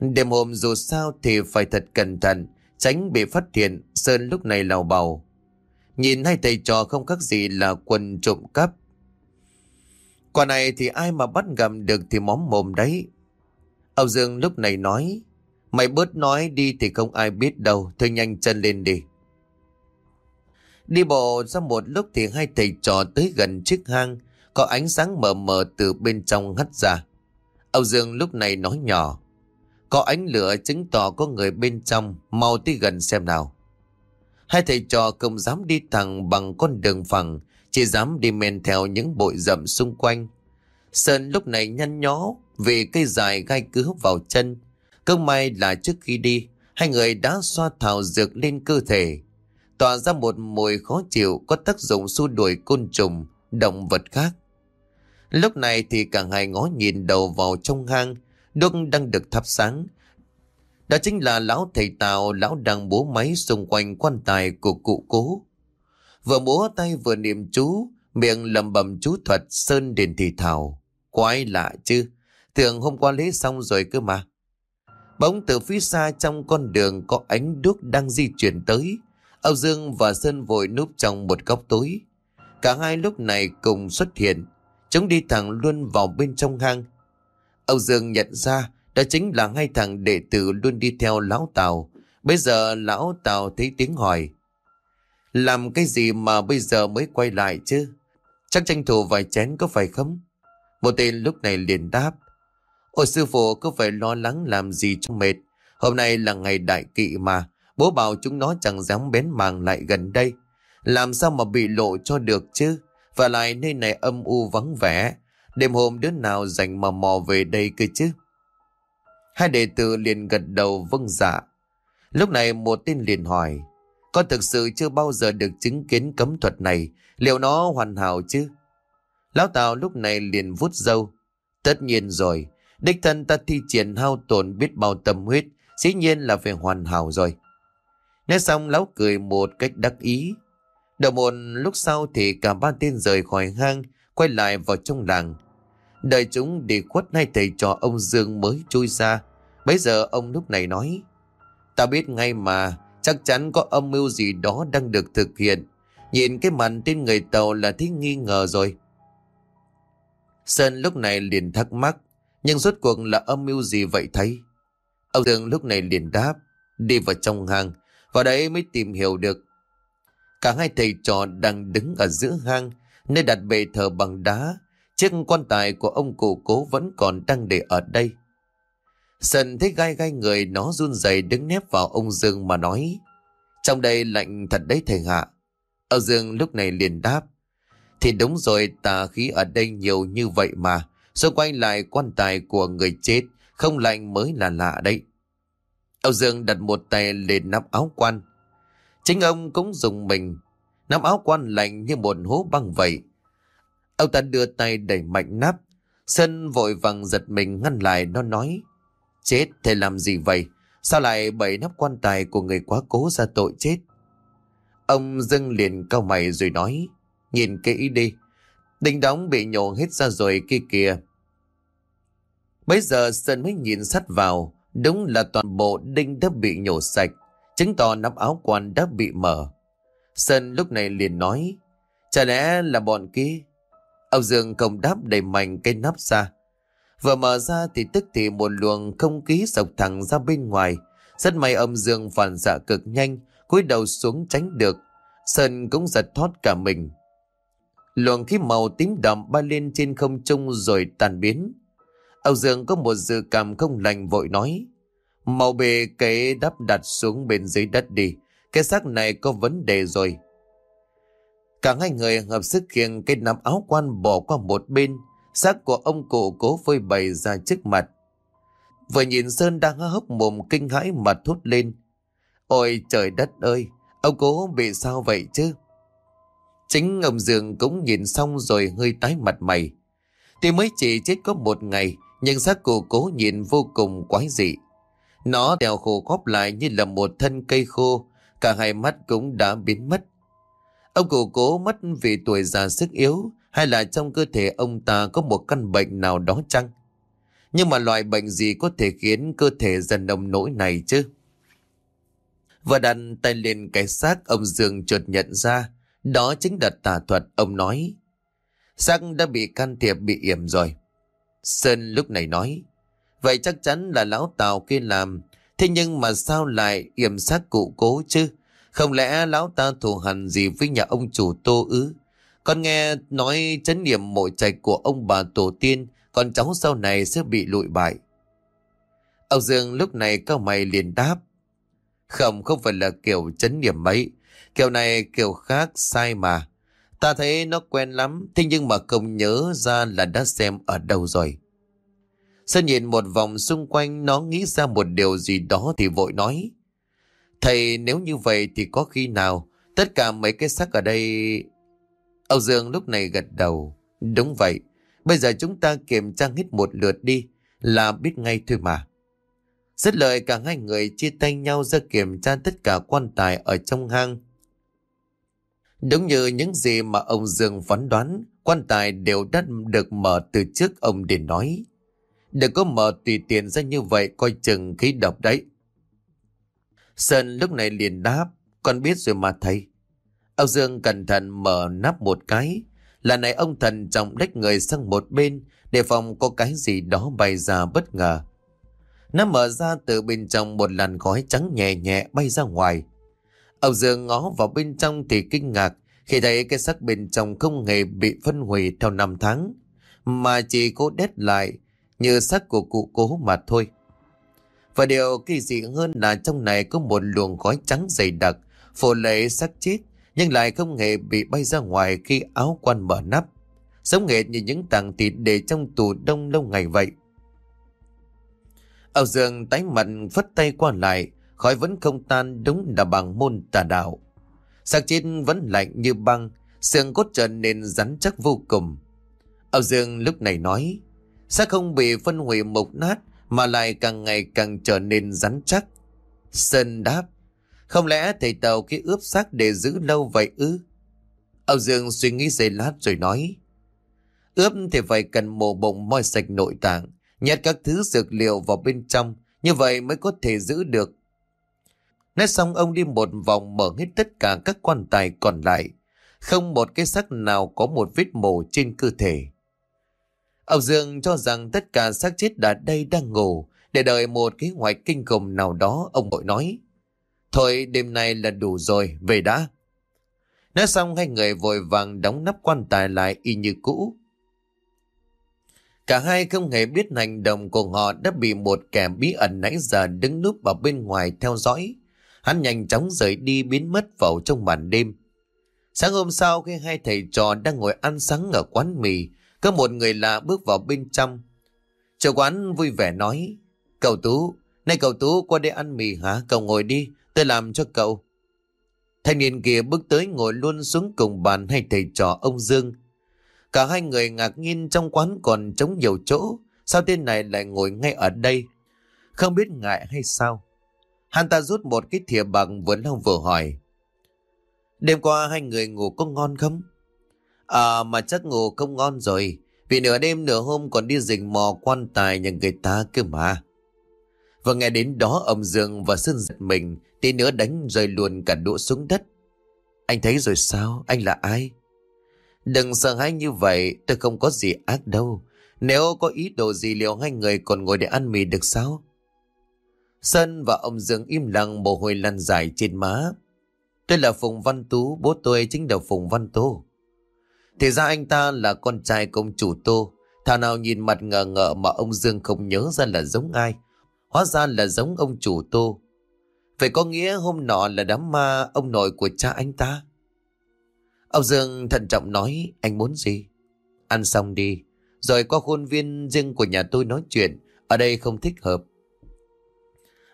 Speaker 1: Đêm hôm dù sao thì phải thật cẩn thận, tránh bị phát hiện, Sơn lúc này lào bầu. Nhìn hai thầy trò không khác gì là quần trộm cắp. Quả này thì ai mà bắt gặp được thì móm mồm đấy. Âu Dương lúc này nói, mày bớt nói đi thì không ai biết đâu, thôi nhanh chân lên đi. Đi bộ ra một lúc thì hai thầy trò tới gần chiếc hang, có ánh sáng mờ mờ từ bên trong hắt ra. Âu Dương lúc này nói nhỏ, có ánh lửa chứng tỏ có người bên trong, mau tới gần xem nào. Hai thầy trò không dám đi thẳng bằng con đường phẳng, chỉ dám đi men theo những bụi rậm xung quanh. Sơn lúc này nhăn nhó vì cây dài gai cứ vào chân. Cơ may là trước khi đi, hai người đã xoa thảo dược lên cơ thể, tỏa ra một mùi khó chịu có tác dụng xua đuổi côn trùng, động vật khác. Lúc này thì cả hai ngó nhìn đầu vào trong hang, đúc đang được thắp sáng. Đó chính là lão thầy Tào, lão đang bố máy xung quanh quan tài của cụ cố. Vừa múa tay vừa niệm chú, miệng lầm bầm chú thuật sơn đền thì thảo. Quái lạ chứ, tưởng hôm qua lễ xong rồi cơ mà. Bỗng từ phía xa trong con đường có ánh đuốc đang di chuyển tới, Âu Dương và Sơn vội núp trong một góc tối. Cả hai lúc này cùng xuất hiện. Chúng đi thẳng luôn vào bên trong hang. Âu Dương nhận ra đó chính là hai thằng đệ tử luôn đi theo lão Tào. Bây giờ lão Tào thấy tiếng hỏi. Làm cái gì mà bây giờ mới quay lại chứ? Chắc tranh thủ vài chén có phải không? Một tên lúc này liền đáp. Ôi sư phụ, cứ phải lo lắng làm gì cho mệt. Hôm nay là ngày đại kỵ mà. Bố bảo chúng nó chẳng dám bén màng lại gần đây. Làm sao mà bị lộ cho được chứ? Và lại nơi này âm u vắng vẻ. Đêm hôm đứa nào dành mà mò về đây cơ chứ? Hai đệ tử liền gật đầu vâng dạ. Lúc này một tên liền hỏi. Con thực sự chưa bao giờ được chứng kiến cấm thuật này. Liệu nó hoàn hảo chứ? Lão Tào lúc này liền vút dâu. Tất nhiên rồi. Đích thân ta thi triển hao tổn biết bao tâm huyết. Dĩ nhiên là phải hoàn hảo rồi. Nói xong, lão cười một cách đắc ý đầu một lúc sau thì cả ba tên rời khỏi hang, quay lại vào trong làng. Đợi chúng đi khuất hai thầy trò ông Dương mới chui ra. Bây giờ ông lúc này nói. Ta biết ngay mà, chắc chắn có âm mưu gì đó đang được thực hiện. Nhìn cái màn trên người tàu là thấy nghi ngờ rồi. Sơn lúc này liền thắc mắc. Nhưng rốt cuộc là âm mưu gì vậy thấy? Ông Dương lúc này liền đáp. Đi vào trong hang. Vào đấy mới tìm hiểu được. Cả hai thầy trò đang đứng ở giữa hang. Nơi đặt bệ thờ bằng đá. Chiếc quan tài của ông cụ cố vẫn còn đang để ở đây. sần thấy gai gai người, nó run rẩy đứng nép vào ông Dương mà nói. Trong đây lạnh thật đấy thầy hạ. Ông Dương lúc này liền đáp. Thì đúng rồi, tà khí ở đây nhiều như vậy mà. Rồi quay lại quan tài của người chết. Không lạnh mới là lạ đấy. Ông Dương đặt một tay lên nắp áo quan. Chính ông cũng dùng mình. nắm áo quan lạnh như một hố băng vậy. Ông ta đưa tay đẩy mạnh nắp. Sơn vội vàng giật mình ngăn lại, nó nói. Chết thầy làm gì vậy? Sao lại bày nắp quan tài của người quá cố ra tội chết? Ông dâng liền cao mày rồi nói. Nhìn kỹ đi. Đinh đóng bị nhổ hết ra rồi kia kìa. Bây giờ Sơn mới nhìn sắt vào. Đúng là toàn bộ đinh đã bị nhổ sạch. Chứng tỏ nắp áo quan đã bị mở. Sơn lúc này liền nói. Chả lẽ là bọn kia? Ông Dương công đáp đầy mạnh cây nắp ra. Vừa mở ra thì tức thì một luồng không khí sộc thẳng ra bên ngoài. Rất may ông Dương phản xạ cực nhanh, cúi đầu xuống tránh được. Sơn cũng giật thoát cả mình. Luồng khí màu tím đậm bay lên trên không trung rồi tàn biến. Ông Dương có một dự cảm không lành vội nói. Màu bề cái đắp đặt xuống bên dưới đất đi. Cái xác này có vấn đề rồi. Cả hai người hợp sức khiêng cái nắm áo quan bỏ qua một bên. Xác của ông cụ cố phơi bày ra trước mặt. Vừa nhìn Sơn đang hốc mồm kinh hãi mà thốt lên. Ôi trời đất ơi, ông cố bị sao vậy chứ? Chính ông Dương cũng nhìn xong rồi hơi tái mặt mày. Tuy mới chỉ chết có một ngày, nhưng xác cụ cố nhìn vô cùng quái dị. Nó đèo khô góp lại như là một thân cây khô, cả hai mắt cũng đã biến mất. Ông cụ cố mất vì tuổi già sức yếu, hay là trong cơ thể ông ta có một căn bệnh nào đó chăng? Nhưng mà loại bệnh gì có thể khiến cơ thể dần nồng nỗi này chứ? Và đặt tay lên cái xác ông Dương chợt nhận ra, đó chính là tà thuật ông nói. Xác đã bị can thiệp bị yểm rồi. Sơn lúc này nói, vậy chắc chắn là lão Tào kia làm, thế nhưng mà sao lại yểm sát cụ cố chứ? Không lẽ lão ta thù hằn gì với nhà ông chủ tô ứ? Con nghe nói chấn niệm mộ trạch của ông bà tổ tiên, con cháu sau này sẽ bị lụi bại. Ông Dương lúc này cao mày liền đáp. Không, không phải là kiểu chấn niệm mấy. Kiểu này kiểu khác sai mà. Ta thấy nó quen lắm, thế nhưng mà không nhớ ra là đã xem ở đâu rồi. Sơn nhìn một vòng xung quanh nó nghĩ ra một điều gì đó thì vội nói. Thầy nếu như vậy thì có khi nào tất cả mấy cái xác ở đây... Âu Dương lúc này gật đầu. Đúng vậy. Bây giờ chúng ta kiểm tra hết một lượt đi là biết ngay thôi mà. Rất lời cả hai người chia tay nhau ra kiểm tra tất cả quan tài ở trong hang. Đúng như những gì mà ông Dương phán đoán, quan tài đều đã được mở từ trước ông để nói. Đừng có mở tùy tiền ra như vậy coi chừng khí độc đấy. Sơn lúc này liền đáp, con biết rồi mà thầy. Ông Dương cẩn thận mở nắp một cái. lần này ông thần trọng đách người sang một bên để phòng có cái gì đó bay ra bất ngờ. Nó mở ra từ bên trong một làn khói trắng nhẹ nhẹ bay ra ngoài. Ông Dương ngó vào bên trong thì kinh ngạc khi thấy cái xác bên trong không hề bị phân hủy theo năm tháng, mà chỉ cố đét lại như xác của cụ cố mà thôi. Và điều kỳ dị hơn là trong này có một luồng khói trắng dày đặc, phổ lệ xác chết, nhưng lại không hề bị bay ra ngoài khi áo quan mở nắp. Sống hệt như những tàng thịt để trong tủ đông lâu ngày vậy. Âu Dương tái mặt phất tay qua lại, khói vẫn không tan đúng là bằng môn tà đạo. Xác chết vẫn lạnh như băng, xương cốt trở nên rắn chắc vô cùng. Âu Dương lúc này nói, sẽ không bị phân hủy mục nát mà lại càng ngày càng trở nên rắn chắc. Sơn đáp, không lẽ thầy tàu khi ướp xác để giữ lâu vậy ư? Âu Dương suy nghĩ giây lát rồi nói, Ướp thì phải cần mổ bụng moi sạch nội tạng, nhét các thứ dược liệu vào bên trong, như vậy mới có thể giữ được. Nói xong ông đi một vòng mở hết tất cả các quan tài còn lại, không một cái xác nào có một vết mổ trên cơ thể. Ông Dương cho rằng tất cả xác chết đã đây đang ngủ, để đợi một kế hoạch kinh khủng nào đó, ông bội nói. Thôi đêm nay là đủ rồi, về đã. Nói xong hai người vội vàng đóng nắp quan tài lại y như cũ. Cả hai không hề biết hành động của họ đã bị một kẻ bí ẩn nãy giờ đứng núp ở bên ngoài theo dõi. Hắn nhanh chóng rời đi biến mất vào trong màn đêm. Sáng hôm sau khi hai thầy trò đang ngồi ăn sáng ở quán mì, có một người lạ bước vào bên trong. Chủ quán vui vẻ nói, Cậu Tú, nay cậu Tú qua đây ăn mì hả? Cậu ngồi đi, tôi làm cho cậu. Thanh niên kia bước tới ngồi luôn xuống cùng bàn hai thầy trò ông Dương. Cả hai người ngạc nhiên trong quán còn trống nhiều chỗ. Sao tên này lại ngồi ngay ở đây? Không biết ngại hay sao? Hắn ta rút một cái thìa bằng vừa lau vừa hỏi. Đêm qua hai người ngủ có ngon không? À mà chắc ngủ không ngon rồi. Vì nửa đêm nửa hôm còn đi rình mò quan tài nhà người ta cơ mà. Và nghe đến đó ông Dương và Sơn giật mình, tí nữa đánh rơi luôn cả đũa xuống đất. Anh thấy rồi sao? Anh là ai? Đừng sợ hãi như vậy, tôi không có gì ác đâu. Nếu có ý đồ gì liệu hai người còn ngồi để ăn mì được sao? Sơn và ông Dương im lặng mồ hôi lăn dài trên má. Tôi là Phùng Văn Tú, bố tôi chính là Phùng Văn Tô. Thì ra anh ta là con trai công chủ Tô. Thảo nào nhìn mặt ngờ ngợ mà ông Dương không nhớ ra là giống ai. Hóa ra là giống ông chủ Tô. Vậy có nghĩa hôm nọ là đám ma ông nội của cha anh ta? Ông Dương thận trọng nói anh muốn gì? Ăn xong đi. Rồi qua khuôn viên riêng của nhà tôi nói chuyện. Ở đây không thích hợp.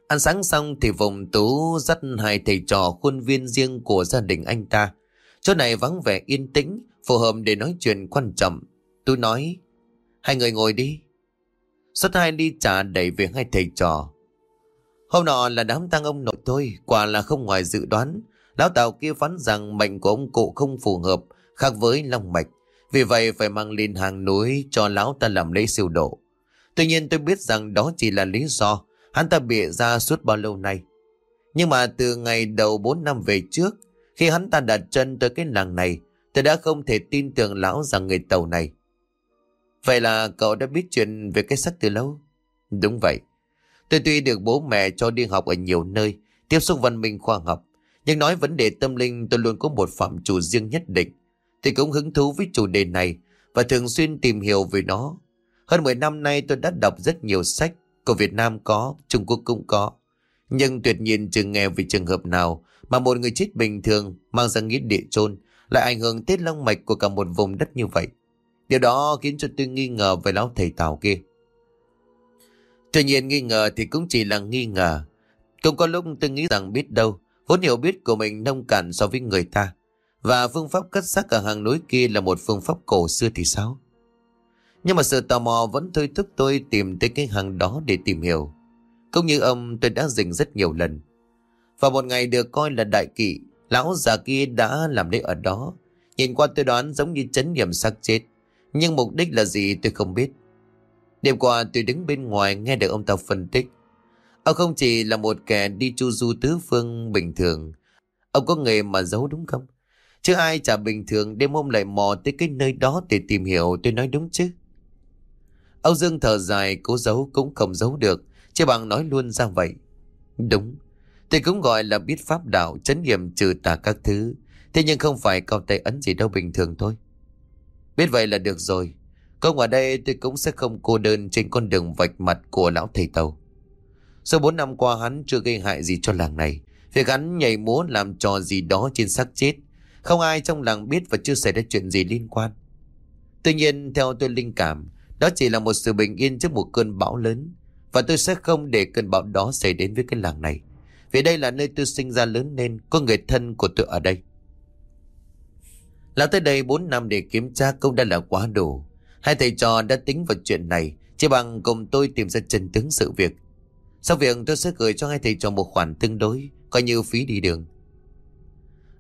Speaker 1: Ăn sáng xong thì vùng tú dắt hai thầy trò khuôn viên riêng của gia đình anh ta. Chỗ này vắng vẻ yên tĩnh, phù hợp để nói chuyện quan trọng. Tôi nói, hai người ngồi đi. Xuất hai ly trà đẩy về hai thầy trò. Hôm nọ là đám tang ông nội tôi, quả là không ngoài dự đoán. Lão Tào kia phán rằng mệnh của ông cụ không phù hợp, khác với long mạch. Vì vậy phải mang lên hàng núi cho lão ta làm lễ siêu độ. Tuy nhiên tôi biết rằng đó chỉ là lý do hắn ta bịa ra suốt bao lâu nay. Nhưng mà từ ngày đầu 4 năm về trước, khi hắn ta đặt chân tới cái làng này, tôi đã không thể tin tưởng lão rằng người tàu này. Vậy là cậu đã biết chuyện về cái sách từ lâu? Đúng vậy. Tôi tuy được bố mẹ cho đi học ở nhiều nơi, tiếp xúc văn minh khoa học, nhưng nói vấn đề tâm linh tôi luôn có một phạm chủ riêng nhất định. tôi cũng hứng thú với chủ đề này và thường xuyên tìm hiểu về nó. Hơn 10 năm nay tôi đã đọc rất nhiều sách, của Việt Nam có, Trung Quốc cũng có. Nhưng tuyệt nhiên chừng nghe về trường hợp nào mà một người chết bình thường mang ra nghĩa địa chôn lại ảnh hưởng tới long mạch của cả một vùng đất như vậy. Điều đó khiến cho tôi nghi ngờ về lão thầy Tào kia. Tuy nhiên nghi ngờ thì cũng chỉ là nghi ngờ. Cũng có lúc tôi nghĩ rằng biết đâu, vốn hiểu biết của mình nông cạn so với người ta. Và phương pháp cất xác ở hàng núi kia là một phương pháp cổ xưa thì sao? Nhưng mà sự tò mò vẫn thôi thúc tôi tìm tới cái hàng đó để tìm hiểu. Cũng như ông tôi đã dình rất nhiều lần. Và một ngày được coi là đại kỵ, lão già kia đã làm đấy ở đó. Nhìn qua tôi đoán giống như chấn nghiệm xác chết. Nhưng mục đích là gì tôi không biết. Đêm qua tôi đứng bên ngoài nghe được ông ta phân tích. Ông không chỉ là một kẻ đi chu du tứ phương bình thường. Ông có nghề mà giấu đúng không? Chứ ai chả bình thường đêm hôm lại mò tới cái nơi đó để tìm hiểu tôi nói đúng chứ. Âu Dương thở dài cố giấu cũng không giấu được, Chứ bằng nói luôn ra vậy. Đúng, tôi cũng gọi là biết pháp đạo chấn nghiệm trừ tà các thứ, thế nhưng không phải cao tay ấn gì đâu bình thường thôi. Biết vậy là được rồi, công ở đây tôi cũng sẽ không cô đơn trên con đường vạch mặt của lão thầy tàu. Sau 4 năm qua hắn chưa gây hại gì cho làng này, việc hắn nhảy múa làm trò gì đó trên xác chết, không ai trong làng biết và chưa xảy ra chuyện gì liên quan. Tuy nhiên theo tôi linh cảm, đó chỉ là một sự bình yên trước một cơn bão lớn. Và tôi sẽ không để cơn bão đó xảy đến với cái làng này. Vì đây là nơi tôi sinh ra lớn lên, có người thân của tôi ở đây. Lão tới đây 4 năm để kiểm tra cũng đã là quá đủ. Hai thầy trò đã tính vào chuyện này, chỉ bằng cùng tôi tìm ra chân tướng sự việc. Sau việc tôi sẽ gửi cho hai thầy trò một khoản tương đối, coi như phí đi đường.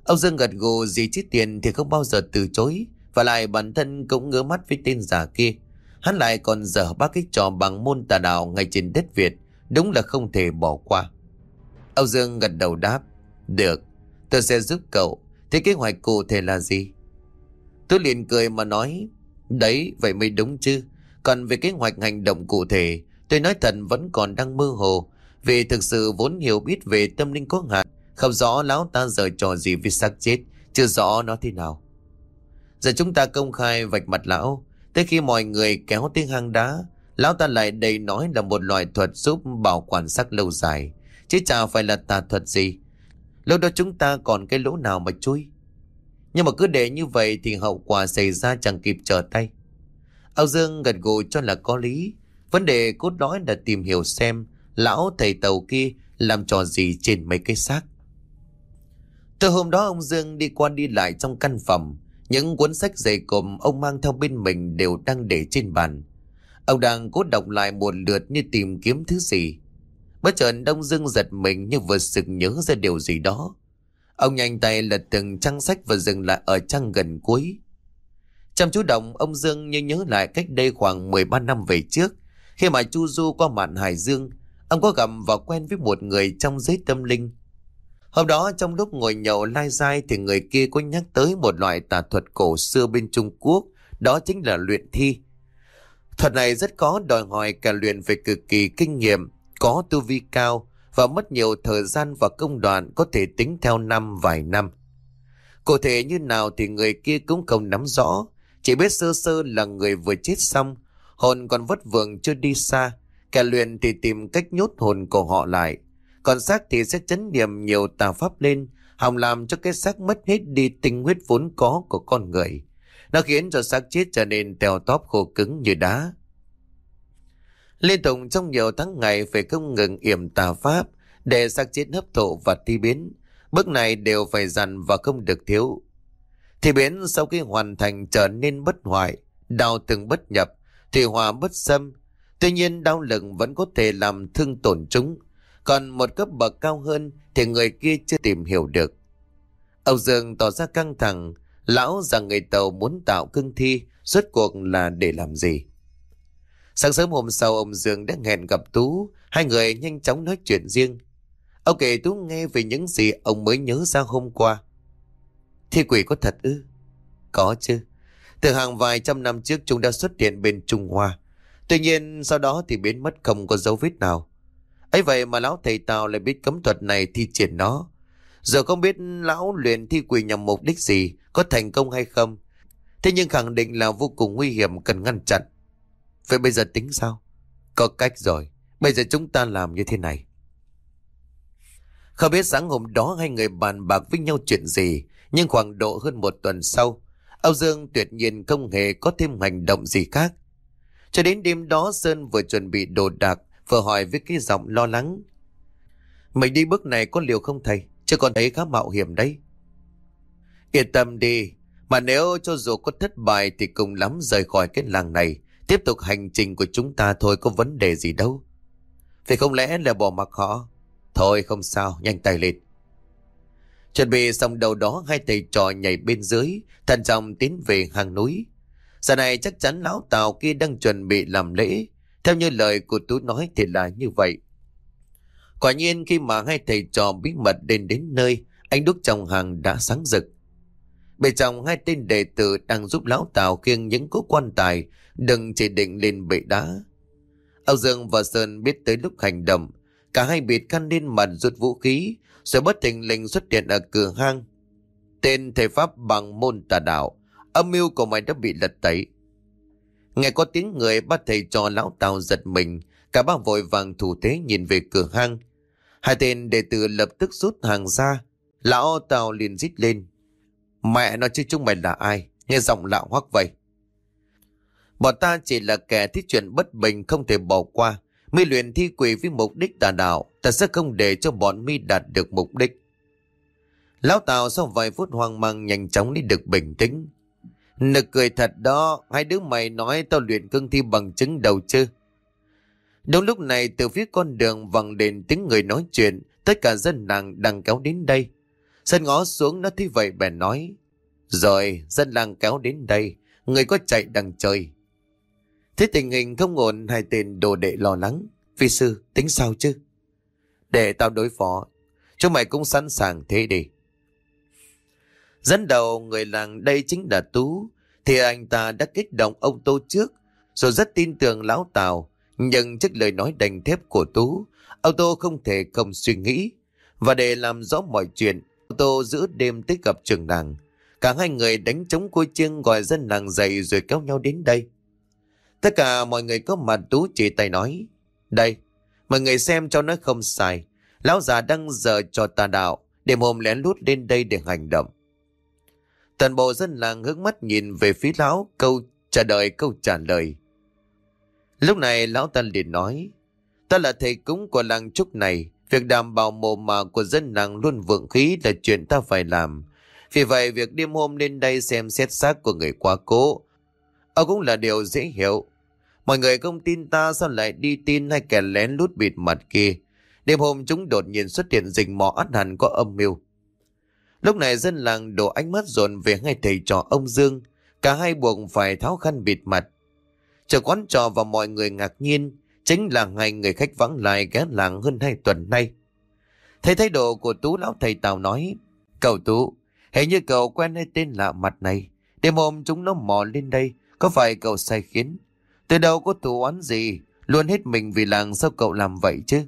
Speaker 1: Ông Dương gật gù gì chi tiền thì không bao giờ từ chối, Và lại bản thân cũng ngứa mắt với tên giả kia. Hắn lại còn dở ba cái trò bằng môn tà đạo ngay trên đất Việt. Đúng là không thể bỏ qua. Âu Dương gật đầu đáp. Được, tôi sẽ giúp cậu. Thế kế hoạch cụ thể là gì? Tôi liền cười mà nói. Đấy, vậy mới đúng chứ. Còn về kế hoạch hành động cụ thể, tôi nói thật vẫn còn đang mơ hồ. Vì thực sự vốn hiểu biết về tâm linh có hạn. Không rõ lão ta giờ trò gì với xác chết. Chưa rõ nó thế nào. Giờ chúng ta công khai vạch mặt lão. Tới khi mọi người kéo tiếng hang đá, lão ta lại đầy nói là một loại thuật giúp bảo quản sắc lâu dài. Chứ chả phải là tà thuật gì. Lúc đó chúng ta còn cái lỗ nào mà chui. Nhưng mà cứ để như vậy thì hậu quả xảy ra chẳng kịp trở tay. Âu Dương gật gù cho là có lý. Vấn đề cốt lõi là tìm hiểu xem lão thầy tàu kia làm trò gì trên mấy cái xác. Từ hôm đó ông Dương đi qua đi lại trong căn phòng. Những cuốn sách dày cộm ông mang theo bên mình đều đang để trên bàn. Ông đang cố đọc lại một lượt như tìm kiếm thứ gì. Bất chợt Đông Dương giật mình như vừa sực nhớ ra điều gì đó. Ông nhanh tay lật từng trang sách và dừng lại ở trang gần cuối. Chăm chú động, ông Dương như nhớ lại cách đây khoảng 13 năm về trước. Khi mà Chu Du qua mạn Hải Dương, ông có gặp và quen với một người trong giới tâm linh. Hôm đó trong lúc ngồi nhậu lai dai thì người kia có nhắc tới một loại tà thuật cổ xưa bên Trung Quốc, đó chính là luyện thi. Thuật này rất khó đòi hỏi cả luyện về cực kỳ kinh nghiệm, có tu vi cao và mất nhiều thời gian và công đoạn có thể tính theo năm vài năm. Cụ thể như nào thì người kia cũng không nắm rõ, chỉ biết sơ sơ là người vừa chết xong, hồn còn vất vưởng chưa đi xa, kẻ luyện thì tìm cách nhốt hồn của họ lại. Còn xác thì sẽ chấn điểm nhiều tà pháp lên, hòng làm cho cái xác mất hết đi tinh huyết vốn có của con người. Nó khiến cho xác chết trở nên tèo tóp khô cứng như đá. Liên tục trong nhiều tháng ngày phải không ngừng yểm tà pháp để xác chết hấp thụ và thi biến. Bước này đều phải dằn và không được thiếu. thi biến sau khi hoàn thành trở nên bất hoại, đau từng bất nhập, thì hòa bất xâm. Tuy nhiên đau lực vẫn có thể làm thương tổn chúng. Còn một cấp bậc cao hơn thì người kia chưa tìm hiểu được. Âu Dương tỏ ra căng thẳng, lão rằng người tàu muốn tạo cương thi, rốt cuộc là để làm gì? Sáng sớm hôm sau ông Dương đã hẹn gặp Tú, hai người nhanh chóng nói chuyện riêng. Ông kể Tú nghe về những gì ông mới nhớ ra hôm qua. Thi quỷ có thật ư? Có chứ. Từ hàng vài trăm năm trước chúng đã xuất hiện bên Trung Hoa. Tuy nhiên sau đó thì biến mất không có dấu vết nào. ấy vậy mà lão thầy Tào lại biết cấm thuật này thi triển nó. Giờ không biết lão luyện thi quỷ nhằm mục đích gì, có thành công hay không. Thế nhưng khẳng định là vô cùng nguy hiểm cần ngăn chặn. Vậy bây giờ tính sao? Có cách rồi. Bây giờ chúng ta làm như thế này. Không biết sáng hôm đó hai người bàn bạc với nhau chuyện gì, nhưng khoảng độ hơn một tuần sau, Âu Dương tuyệt nhiên không hề có thêm hành động gì khác. Cho đến đêm đó Sơn vừa chuẩn bị đồ đạc, vừa hỏi với cái giọng lo lắng. Mình đi bước này có liều không thầy? Chứ còn thấy khá mạo hiểm đấy. Yên tâm đi, mà nếu cho dù có thất bại thì cùng lắm rời khỏi cái làng này, tiếp tục hành trình của chúng ta thôi có vấn đề gì đâu. Thì không lẽ là bỏ mặc họ? Thôi không sao, nhanh tay lên. Chuẩn bị xong đầu đó hai thầy trò nhảy bên dưới, thận trọng tiến về hang núi. Giờ này chắc chắn lão Tào kia đang chuẩn bị làm lễ. Theo như lời của Tú nói thì là như vậy. Quả nhiên khi mà hai thầy trò bí mật đến đến nơi, anh đúc trong hàng đã sáng rực. Bên trong hai tên đệ tử đang giúp lão Tào khiêng những cố quan tài, đừng chỉ định lên bệ đá. Âu Dương và Sơn biết tới lúc hành động, cả hai bịt khăn lên mặt rút vũ khí, rồi bất thình lình xuất hiện ở cửa hang. Tên thầy Pháp bằng môn tà đạo, âm mưu của mày đã bị lật tẩy. Nghe có tiếng người bắt thầy cho lão Tào giật mình, cả ba vội vàng thủ thế nhìn về cửa hang. Hai tên đệ tử lập tức rút hàng ra, lão Tào liền rít lên. Mẹ nó chứ chúng mày là ai, nghe giọng lạ hoắc vậy. Bọn ta chỉ là kẻ thích chuyện bất bình không thể bỏ qua. Mi luyện thi quỷ với mục đích tà đạo, ta sẽ không để cho bọn mi đạt được mục đích. Lão Tào sau vài phút hoang mang nhanh chóng đi được bình tĩnh. Nực cười thật đó, hai đứa mày nói tao luyện cương thi bằng chứng đầu chứ. Đúng lúc này từ phía con đường vẳng đến tiếng người nói chuyện, tất cả dân làng đang kéo đến đây. Sân ngó xuống nó thấy vậy bèn nói. Rồi dân làng kéo đến đây, người có chạy đằng trời. Thế tình hình không ổn hai tên đồ đệ lo lắng. Phi sư, tính sao chứ? Để tao đối phó, chúng mày cũng sẵn sàng thế đi. Dẫn đầu người làng đây chính là Tú, thì anh ta đã kích động ông Tô trước, rồi rất tin tưởng lão Tào. Nhưng trước lời nói đành thép của Tú, ông Tô không thể không suy nghĩ. Và để làm rõ mọi chuyện, ông Tô giữ đêm tới gặp trường làng. Cả hai người đánh chống côi chiêng gọi dân làng dậy rồi kéo nhau đến đây. Tất cả mọi người có mặt Tú chỉ tay nói. Đây, mọi người xem cho nó không sai. Lão già đang giờ cho tà đạo, đêm hôm lén lút lên đây để hành động. Toàn bộ dân làng hướng mắt nhìn về phía lão câu trả lời câu trả lời. Lúc này lão ta liền nói, ta là thầy cúng của làng trúc này, việc đảm bảo mồ mà của dân làng luôn vượng khí là chuyện ta phải làm. Vì vậy việc đêm hôm lên đây xem xét xác của người quá cố, ông cũng là điều dễ hiểu. Mọi người không tin ta sao lại đi tin hay kẻ lén lút bịt mặt kia. Đêm hôm chúng đột nhiên xuất hiện rình mò át hẳn có âm mưu. Lúc này dân làng đổ ánh mắt dồn về ngay thầy trò ông Dương. Cả hai buộc phải tháo khăn bịt mặt. Chờ quán trò và mọi người ngạc nhiên. Chính là ngày người khách vắng lại ghé làng hơn hai tuần nay. Thấy thái độ của Tú lão thầy Tào nói. Cậu Tú, hình như cậu quen hay tên lạ mặt này. Đêm hôm chúng nó mò lên đây. Có phải cậu sai khiến? Tôi đâu có tù oán gì? Luôn hết mình vì làng sao cậu làm vậy chứ?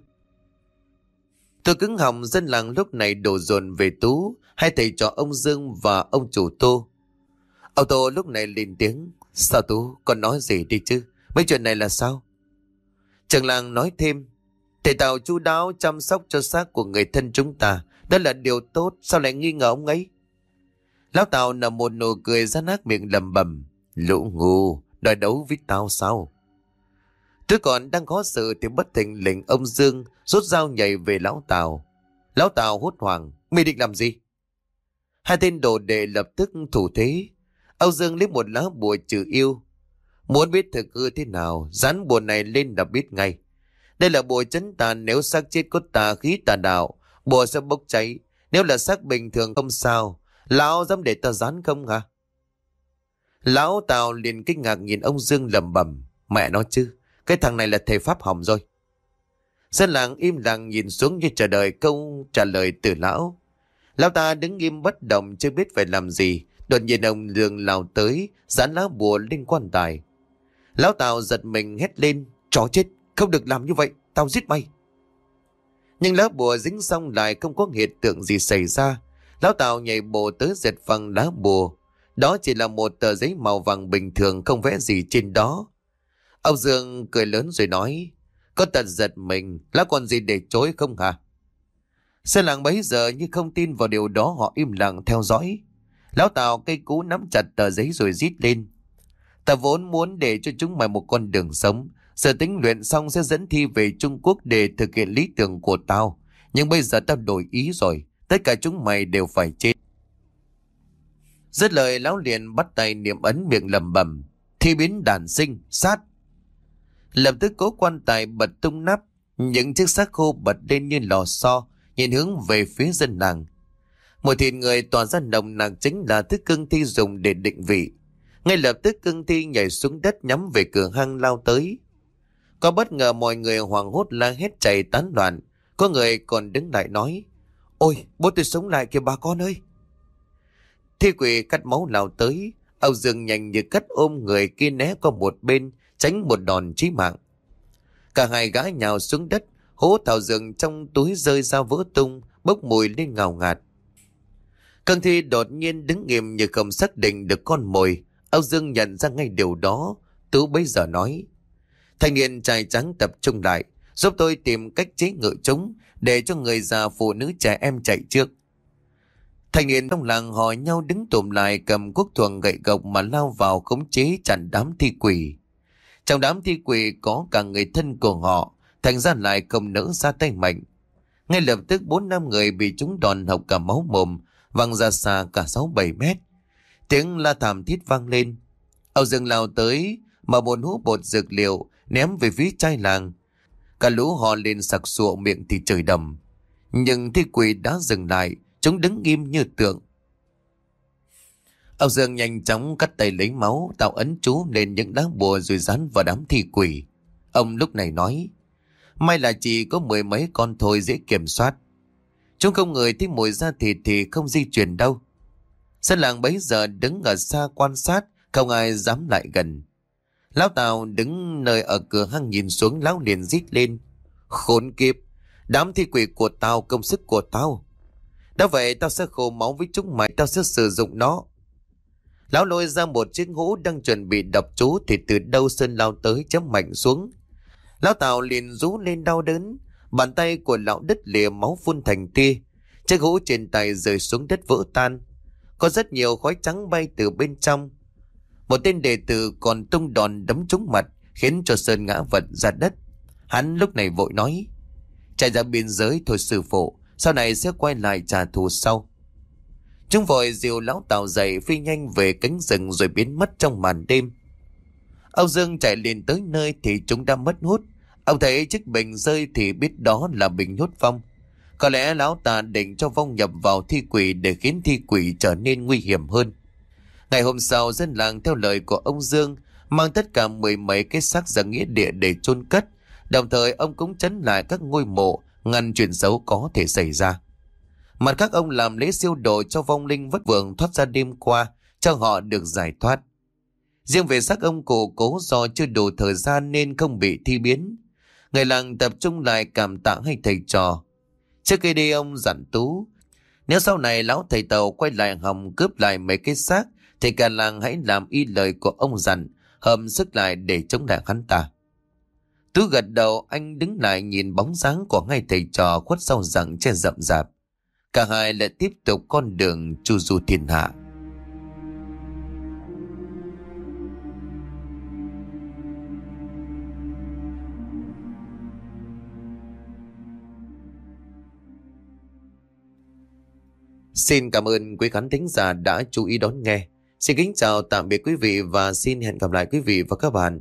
Speaker 1: Tôi cứng họng dân làng lúc này đổ dồn về Tú, hai thầy trò ông Dương và ông chủ Tô. Ông Tô lúc này lên tiếng, sao Tú, còn nói gì đi chứ? Mấy chuyện này là sao? Trường làng nói thêm, thầy Tào chu đáo chăm sóc cho xác của người thân chúng ta, đó là điều tốt, sao lại nghi ngờ ông ấy? Lão Tào nở một nụ cười ra nát miệng lầm bầm, lũ ngu, đòi đấu với tao sao? Tôi còn đang có sự thì bất thình lình ông Dương rút dao nhảy về lão Tào. Lão Tào hốt hoảng, mày định làm gì? Hai tên đồ đệ lập tức thủ thế. Âu Dương lấy một lá bùa trừ yêu. Muốn biết thực hư thế nào, dán bùa này lên là biết ngay. Đây là bùa chấn tàn nếu xác chết có tà khí tà đạo, bùa sẽ bốc cháy. Nếu là xác bình thường không sao, lão dám để ta dán không hả? Lão Tào liền kinh ngạc nhìn ông Dương lầm bầm. Mẹ nó chứ, cái thằng này là thầy Pháp hỏng rồi. Dân làng im lặng nhìn xuống như chờ đợi câu trả lời từ lão. Lão ta đứng im bất động chưa biết phải làm gì. Đột nhiên ông Dương lao tới, dán lá bùa lên quan tài. Lão Tào giật mình hét lên, chó chết, không được làm như vậy, tao giết mày. Nhưng lá bùa dính xong lại không có hiện tượng gì xảy ra. Lão Tào nhảy bộ tới giật phăng lá bùa. Đó chỉ là một tờ giấy màu vàng bình thường không vẽ gì trên đó. Ông Dương cười lớn rồi nói, có tật giật mình, lá còn gì để chối không hả? Xe làng bấy giờ như không tin vào điều đó họ im lặng theo dõi. Lão Tào cây cú nắm chặt tờ giấy rồi rít lên. Ta vốn muốn để cho chúng mày một con đường sống. Giờ tính luyện xong sẽ dẫn thi về Trung Quốc để thực hiện lý tưởng của tao. Nhưng bây giờ tao đổi ý rồi. Tất cả chúng mày đều phải chết. Dứt lời lão liền bắt tay niệm ấn miệng lầm bầm. Thi biến đàn sinh, sát. Lập tức cố quan tài bật tung nắp. Những chiếc xác khô bật lên như lò xo nhìn hướng về phía dân làng. Mùi thịt người tỏa ra nồng nàng chính là thức cưng thi dùng để định vị. Ngay lập tức cưng thi nhảy xuống đất nhắm về cửa hang lao tới. Có bất ngờ mọi người hoảng hốt la hết chạy tán loạn. Có người còn đứng lại nói. Ôi, bố tôi sống lại kìa bà con ơi. Thi quỷ cắt máu lao tới. Âu Dương nhanh như cắt ôm người kia né qua một bên, tránh một đòn chí mạng. Cả hai gái nhào xuống đất, Hố thảo dược trong túi rơi ra vỡ tung, bốc mùi lên ngào ngạt. Căng thi đột nhiên đứng nghiêm như không xác định được con mồi. Âu Dương nhận ra ngay điều đó. Tú bây giờ nói. Thanh niên trai trắng tập trung lại. Giúp tôi tìm cách chế ngự chúng để cho người già phụ nữ trẻ em chạy trước. Thanh niên trong làng hỏi nhau đứng tụm lại cầm quốc thuần gậy gộc mà lao vào khống chế chặn đám thi quỷ. Trong đám thi quỷ có cả người thân của họ, thành ra lại không nỡ ra tay mạnh. Ngay lập tức bốn năm người bị chúng đòn hộc cả máu mồm, văng ra xa cả sáu bảy mét. Tiếng la thảm thiết vang lên. Âu Dương lao tới, mà một hũ bột dược liệu ném về phía chai làng. Cả lũ họ lên sặc sụa miệng thì trời đầm. Nhưng thi quỷ đã dừng lại, chúng đứng im như tượng. Âu Dương nhanh chóng cắt tay lấy máu, tạo ấn chú lên những đá bùa rồi dán vào đám thi quỷ. Ông lúc này nói, may là chỉ có mười mấy con thôi dễ kiểm soát. Chúng không người thích mùi da thịt thì không di chuyển đâu. Dân làng bấy giờ đứng ở xa quan sát, không ai dám lại gần. Lão Tào đứng nơi ở cửa hang nhìn xuống lão liền rít lên. Khốn kiếp, đám thi quỷ của tao công sức của tao. Đã vậy tao sẽ khô máu với chúng mày, tao sẽ sử dụng nó. Lão lôi ra một chiếc hũ đang chuẩn bị đập chú thì từ đâu sơn lao tới chấm mạnh xuống. Lão Tào liền rú lên đau đớn, bàn tay của lão đứt lìa máu phun thành tia. Chiếc hũ trên tay rơi xuống đất vỡ tan. Có rất nhiều khói trắng bay từ bên trong. Một tên đệ tử còn tung đòn đấm trúng mặt khiến cho Sơn ngã vật ra đất. Hắn lúc này vội nói Chạy ra biên giới thôi sư phụ sau này sẽ quay lại trả thù sau Chúng vội diều lão tàu dậy, phi nhanh về cánh rừng rồi biến mất trong màn đêm. ông Dương chạy liền tới nơi thì chúng đã mất hút. Ông thấy chiếc bình rơi thì biết đó là bình nhốt vong. Có lẽ lão ta định cho vong nhập vào thi quỷ để khiến thi quỷ trở nên nguy hiểm hơn. Ngày hôm sau, dân làng theo lời của ông Dương, mang tất cả mười mấy cái xác ra nghĩa địa để chôn cất. Đồng thời, ông cũng chấn lại các ngôi mộ ngăn chuyện xấu có thể xảy ra. Mặt các ông làm lễ siêu độ cho vong linh vất vưởng thoát ra đêm qua, cho họ được giải thoát. Riêng về xác ông cụ cố do chưa đủ thời gian nên không bị thi biến. Người làng tập trung lại cảm tạ hay thầy trò. Trước khi đi ông dặn Tú, nếu sau này lão thầy tàu quay lại hòng cướp lại mấy cái xác, thì cả làng hãy làm y lời của ông dặn, hầm sức lại để chống lại hắn ta. Tú gật đầu, anh đứng lại nhìn bóng dáng của ngay thầy trò khuất sau rặng che rậm rạp. Cả hai lại tiếp tục con đường chu du thiên hạ. Xin cảm ơn quý khán thính giả đã chú ý đón nghe. Xin kính chào, tạm biệt quý vị và xin hẹn gặp lại quý vị và các bạn